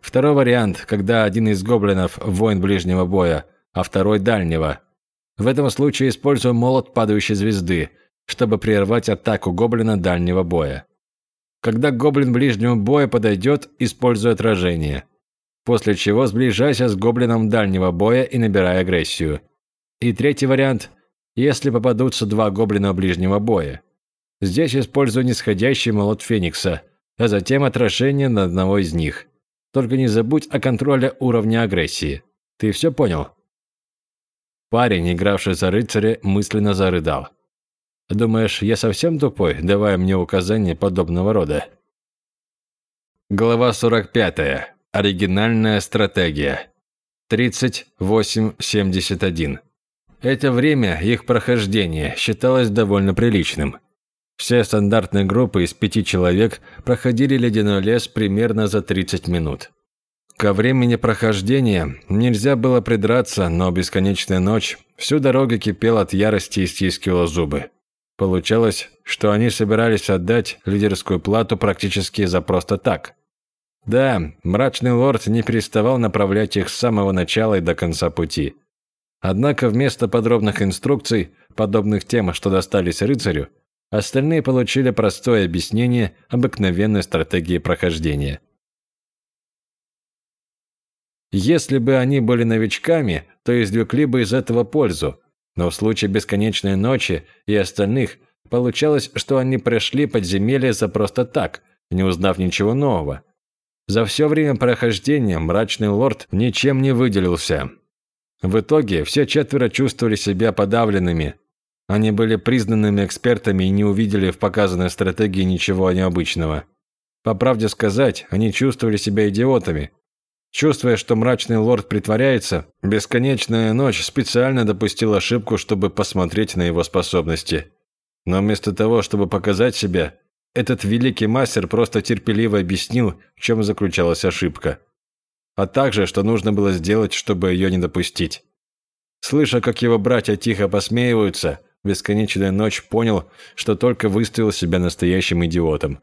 Второй вариант, когда один из гоблинов – воин ближнего боя, а второй – дальнего. В этом случае используй молот падающей звезды – чтобы прервать атаку гоблина дальнего боя. Когда гоблин ближнего боя подойдет, используй отражение. После чего сближайся с гоблином дальнего боя и набирай агрессию. И третий вариант – если попадутся два гоблина ближнего боя. Здесь используй нисходящий молот Феникса, а затем отражение на одного из них. Только не забудь о контроле уровня агрессии. Ты все понял? Парень, игравший за рыцаря, мысленно зарыдал. Думаешь, я совсем тупой, давая мне указания подобного рода? Глава 45. Оригинальная стратегия. 3871. Это время их прохождения считалось довольно приличным. Все стандартные группы из пяти человек проходили ледяной лес примерно за 30 минут. Ко времени прохождения нельзя было придраться, но бесконечная ночь всю дорогу кипела от ярости и стискивала зубы. Получалось, что они собирались отдать лидерскую плату практически за просто так. Да, мрачный лорд не переставал направлять их с самого начала и до конца пути. Однако вместо подробных инструкций, подобных тем, что достались рыцарю, остальные получили простое объяснение обыкновенной стратегии прохождения. Если бы они были новичками, то извлекли бы из этого пользу, но в случае бесконечной ночи и остальных получалось, что они прошли подземелье за просто так, не узнав ничего нового. За все время прохождения мрачный лорд ничем не выделился. В итоге все четверо чувствовали себя подавленными. Они были признанными экспертами и не увидели в показанной стратегии ничего необычного. По правде сказать, они чувствовали себя идиотами, Чувствуя, что мрачный лорд притворяется, бесконечная ночь специально допустил ошибку, чтобы посмотреть на его способности. Но вместо того, чтобы показать себя, этот великий мастер просто терпеливо объяснил, в чем заключалась ошибка. А также, что нужно было сделать, чтобы ее не допустить. Слыша, как его братья тихо посмеиваются, бесконечная ночь понял, что только выставил себя настоящим идиотом.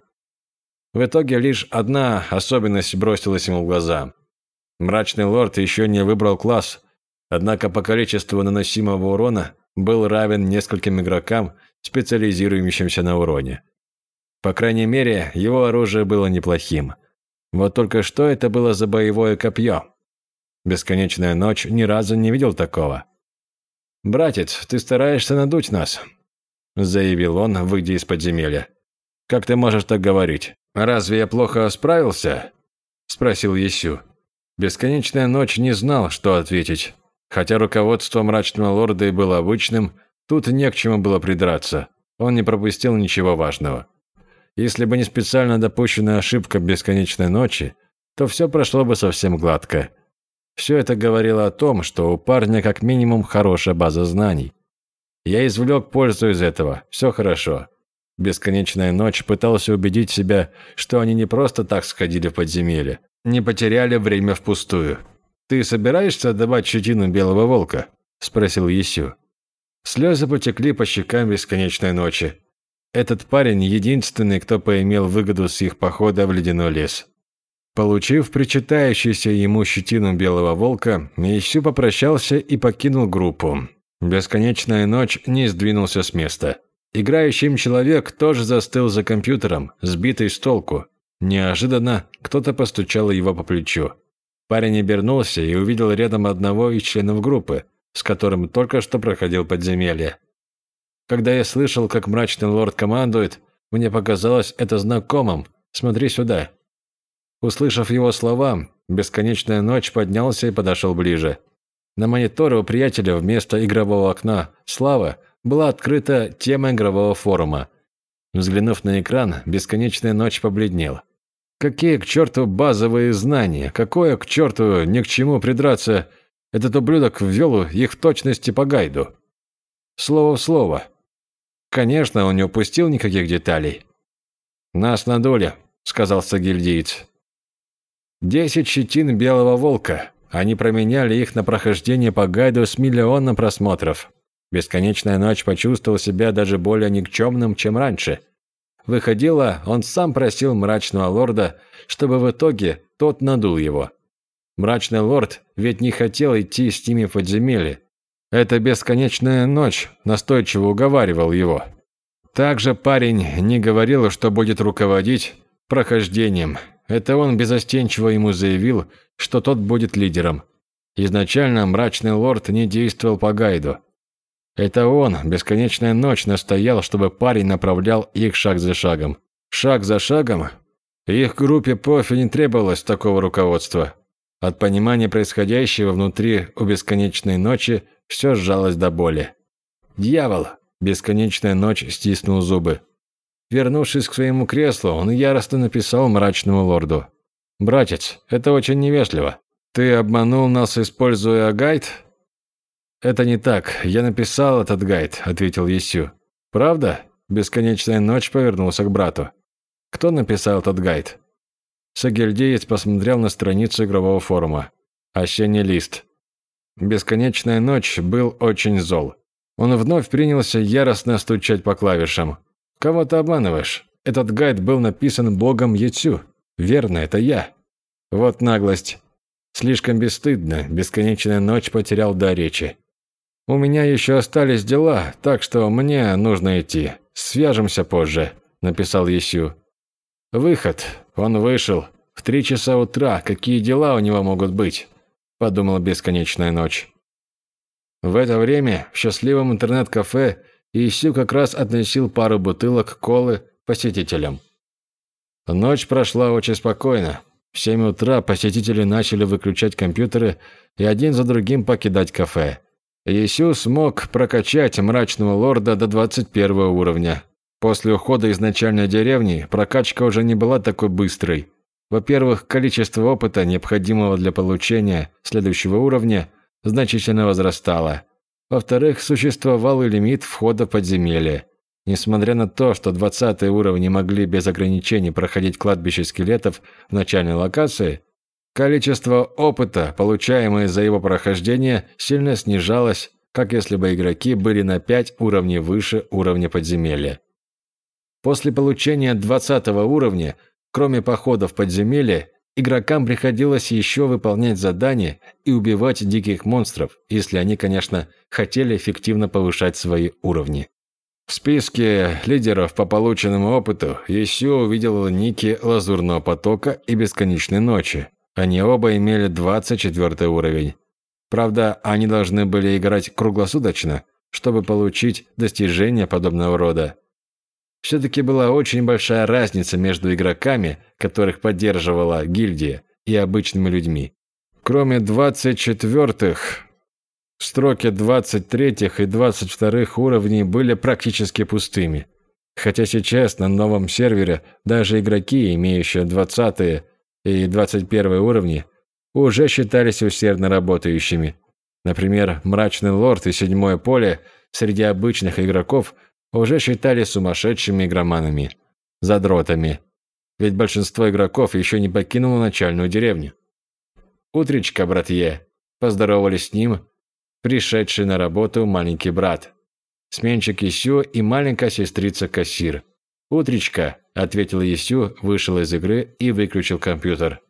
В итоге лишь одна особенность бросилась ему в глаза – Мрачный лорд еще не выбрал класс, однако по количеству наносимого урона был равен нескольким игрокам, специализирующимся на уроне. По крайней мере, его оружие было неплохим. Вот только что это было за боевое копье? Бесконечная ночь ни разу не видел такого. «Братец, ты стараешься надуть нас», – заявил он, выйдя из подземелья. «Как ты можешь так говорить? Разве я плохо справился?» – спросил Есю. Бесконечная ночь не знал, что ответить. Хотя руководство мрачного лорда и было обычным, тут не к чему было придраться. Он не пропустил ничего важного. Если бы не специально допущенная ошибка бесконечной ночи, то все прошло бы совсем гладко. Все это говорило о том, что у парня как минимум хорошая база знаний. Я извлек пользу из этого, все хорошо. Бесконечная ночь пытался убедить себя, что они не просто так сходили в подземелье, не потеряли время впустую. Ты собираешься отдавать щетину белого волка?» – спросил Есю. Слезы потекли по щекам бесконечной ночи. Этот парень единственный, кто поимел выгоду с их похода в ледяной лес. Получив причитающуюся ему щетину белого волка, Есю попрощался и покинул группу. Бесконечная ночь не сдвинулся с места. Играющий им человек тоже застыл за компьютером, сбитый с толку. Неожиданно кто-то постучал его по плечу. Парень обернулся и увидел рядом одного из членов группы, с которым только что проходил подземелье. Когда я слышал, как мрачный лорд командует, мне показалось это знакомым. Смотри сюда. Услышав его слова, бесконечная ночь поднялся и подошел ближе. На мониторе у приятеля вместо игрового окна «Слава» была открыта тема игрового форума. Взглянув на экран, бесконечная ночь побледнел. Какие к черту базовые знания? Какое к черту ни к чему придраться? Этот ублюдок ввел их в точности по гайду. Слово в слово. Конечно, он не упустил никаких деталей. «Нас надули», — сказал сагильдиец. «Десять щетин белого волка. Они променяли их на прохождение по гайду с миллионом просмотров. Бесконечная ночь почувствовал себя даже более никчемным, чем раньше». Выходило, он сам просил мрачного лорда, чтобы в итоге тот надул его. Мрачный лорд ведь не хотел идти с ними в подземелье. Эта бесконечная ночь настойчиво уговаривал его. Также парень не говорил, что будет руководить прохождением. Это он безостенчиво ему заявил, что тот будет лидером. Изначально мрачный лорд не действовал по гайду. Это он, бесконечная ночь, настоял, чтобы парень направлял их шаг за шагом. Шаг за шагом? Их группе профи не требовалось такого руководства. От понимания происходящего внутри у бесконечной ночи все сжалось до боли. «Дьявол!» – бесконечная ночь стиснул зубы. Вернувшись к своему креслу, он яростно написал мрачному лорду. «Братец, это очень невежливо. Ты обманул нас, используя гайд?» «Это не так. Я написал этот гайд», – ответил Есю. «Правда?» – бесконечная ночь повернулся к брату. «Кто написал этот гайд?» Сагельдеец посмотрел на страницу игрового форума. Осенний лист. Бесконечная ночь был очень зол. Он вновь принялся яростно стучать по клавишам. «Кого ты обманываешь? Этот гайд был написан богом Яцю. Верно, это я. Вот наглость. Слишком бесстыдно, бесконечная ночь потерял до речи. У меня еще остались дела, так что мне нужно идти. Свяжемся позже», – написал Ясю. «Выход. Он вышел. В три часа утра. Какие дела у него могут быть?» – подумала бесконечная ночь. В это время в счастливом интернет-кафе Исю как раз относил пару бутылок колы посетителям. Ночь прошла очень спокойно. В семь утра посетители начали выключать компьютеры и один за другим покидать кафе. Исю смог прокачать мрачного лорда до 21 уровня. После ухода из начальной деревни прокачка уже не была такой быстрой. Во-первых, количество опыта, необходимого для получения следующего уровня, значительно возрастало. Во-вторых, существовал и лимит входа в подземелье. Несмотря на то, что 20 уровни могли без ограничений проходить кладбище скелетов в начальной локации, количество опыта, получаемое за его прохождение, сильно снижалось, как если бы игроки были на 5 уровней выше уровня подземелья. После получения 20 уровня, кроме похода в подземелье, игрокам приходилось еще выполнять задания и убивать диких монстров, если они, конечно, хотели эффективно повышать свои уровни. В списке лидеров по полученному опыту еще увидел ники Лазурного потока и Бесконечной ночи. Они оба имели 24 уровень. Правда, они должны были играть круглосуточно, чтобы получить достижения подобного рода. Все-таки была очень большая разница между игроками, которых поддерживала гильдия, и обычными людьми. Кроме 24-х, строки 23-х и 22-х уровней были практически пустыми. Хотя сейчас на новом сервере даже игроки, имеющие 20 и 21 уровни, уже считались усердно работающими. Например, Мрачный Лорд и Седьмое Поле среди обычных игроков уже считали сумасшедшими игроманами, задротами. Ведь большинство игроков еще не покинуло начальную деревню. «Утречка, братье!» – поздоровались с ним пришедший на работу маленький брат, сменщик Исю и маленькая сестрица Кассир. «Утречка», – ответил Исю, вышел из игры и выключил компьютер.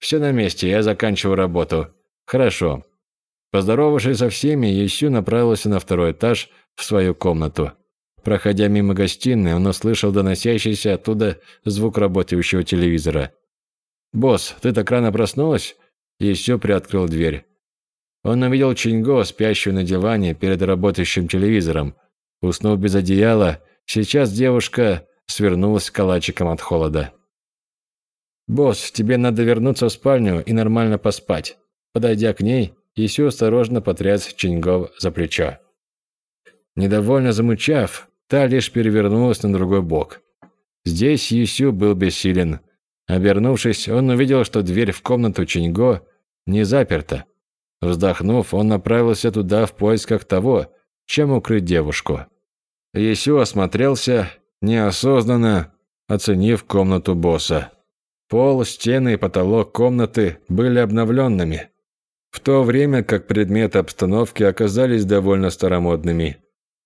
«Все на месте, я заканчиваю работу». «Хорошо». Поздоровавшись со всеми, Исю направился на второй этаж в свою комнату. Проходя мимо гостиной, он услышал доносящийся оттуда звук работающего телевизора. «Босс, ты так рано проснулась?» Исю приоткрыл дверь. Он увидел Чинго, спящую на диване перед работающим телевизором. Уснув без одеяла, сейчас девушка свернулась калачиком от холода. «Босс, тебе надо вернуться в спальню и нормально поспать». Подойдя к ней, Исю осторожно потряс Чинго за плечо. Недовольно замучав, та лишь перевернулась на другой бок. Здесь Юсю был бессилен. Обернувшись, он увидел, что дверь в комнату Чинго не заперта. Вздохнув, он направился туда в поисках того, чем укрыть девушку. Есю осмотрелся, неосознанно оценив комнату босса. Пол, стены и потолок комнаты были обновленными, в то время как предметы обстановки оказались довольно старомодными.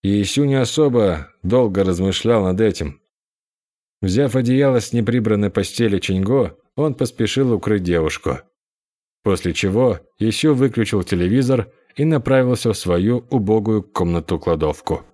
Есю не особо долго размышлял над этим. Взяв одеяло с неприбранной постели Чинго, он поспешил укрыть девушку. После чего еще выключил телевизор и направился в свою убогую комнату-кладовку.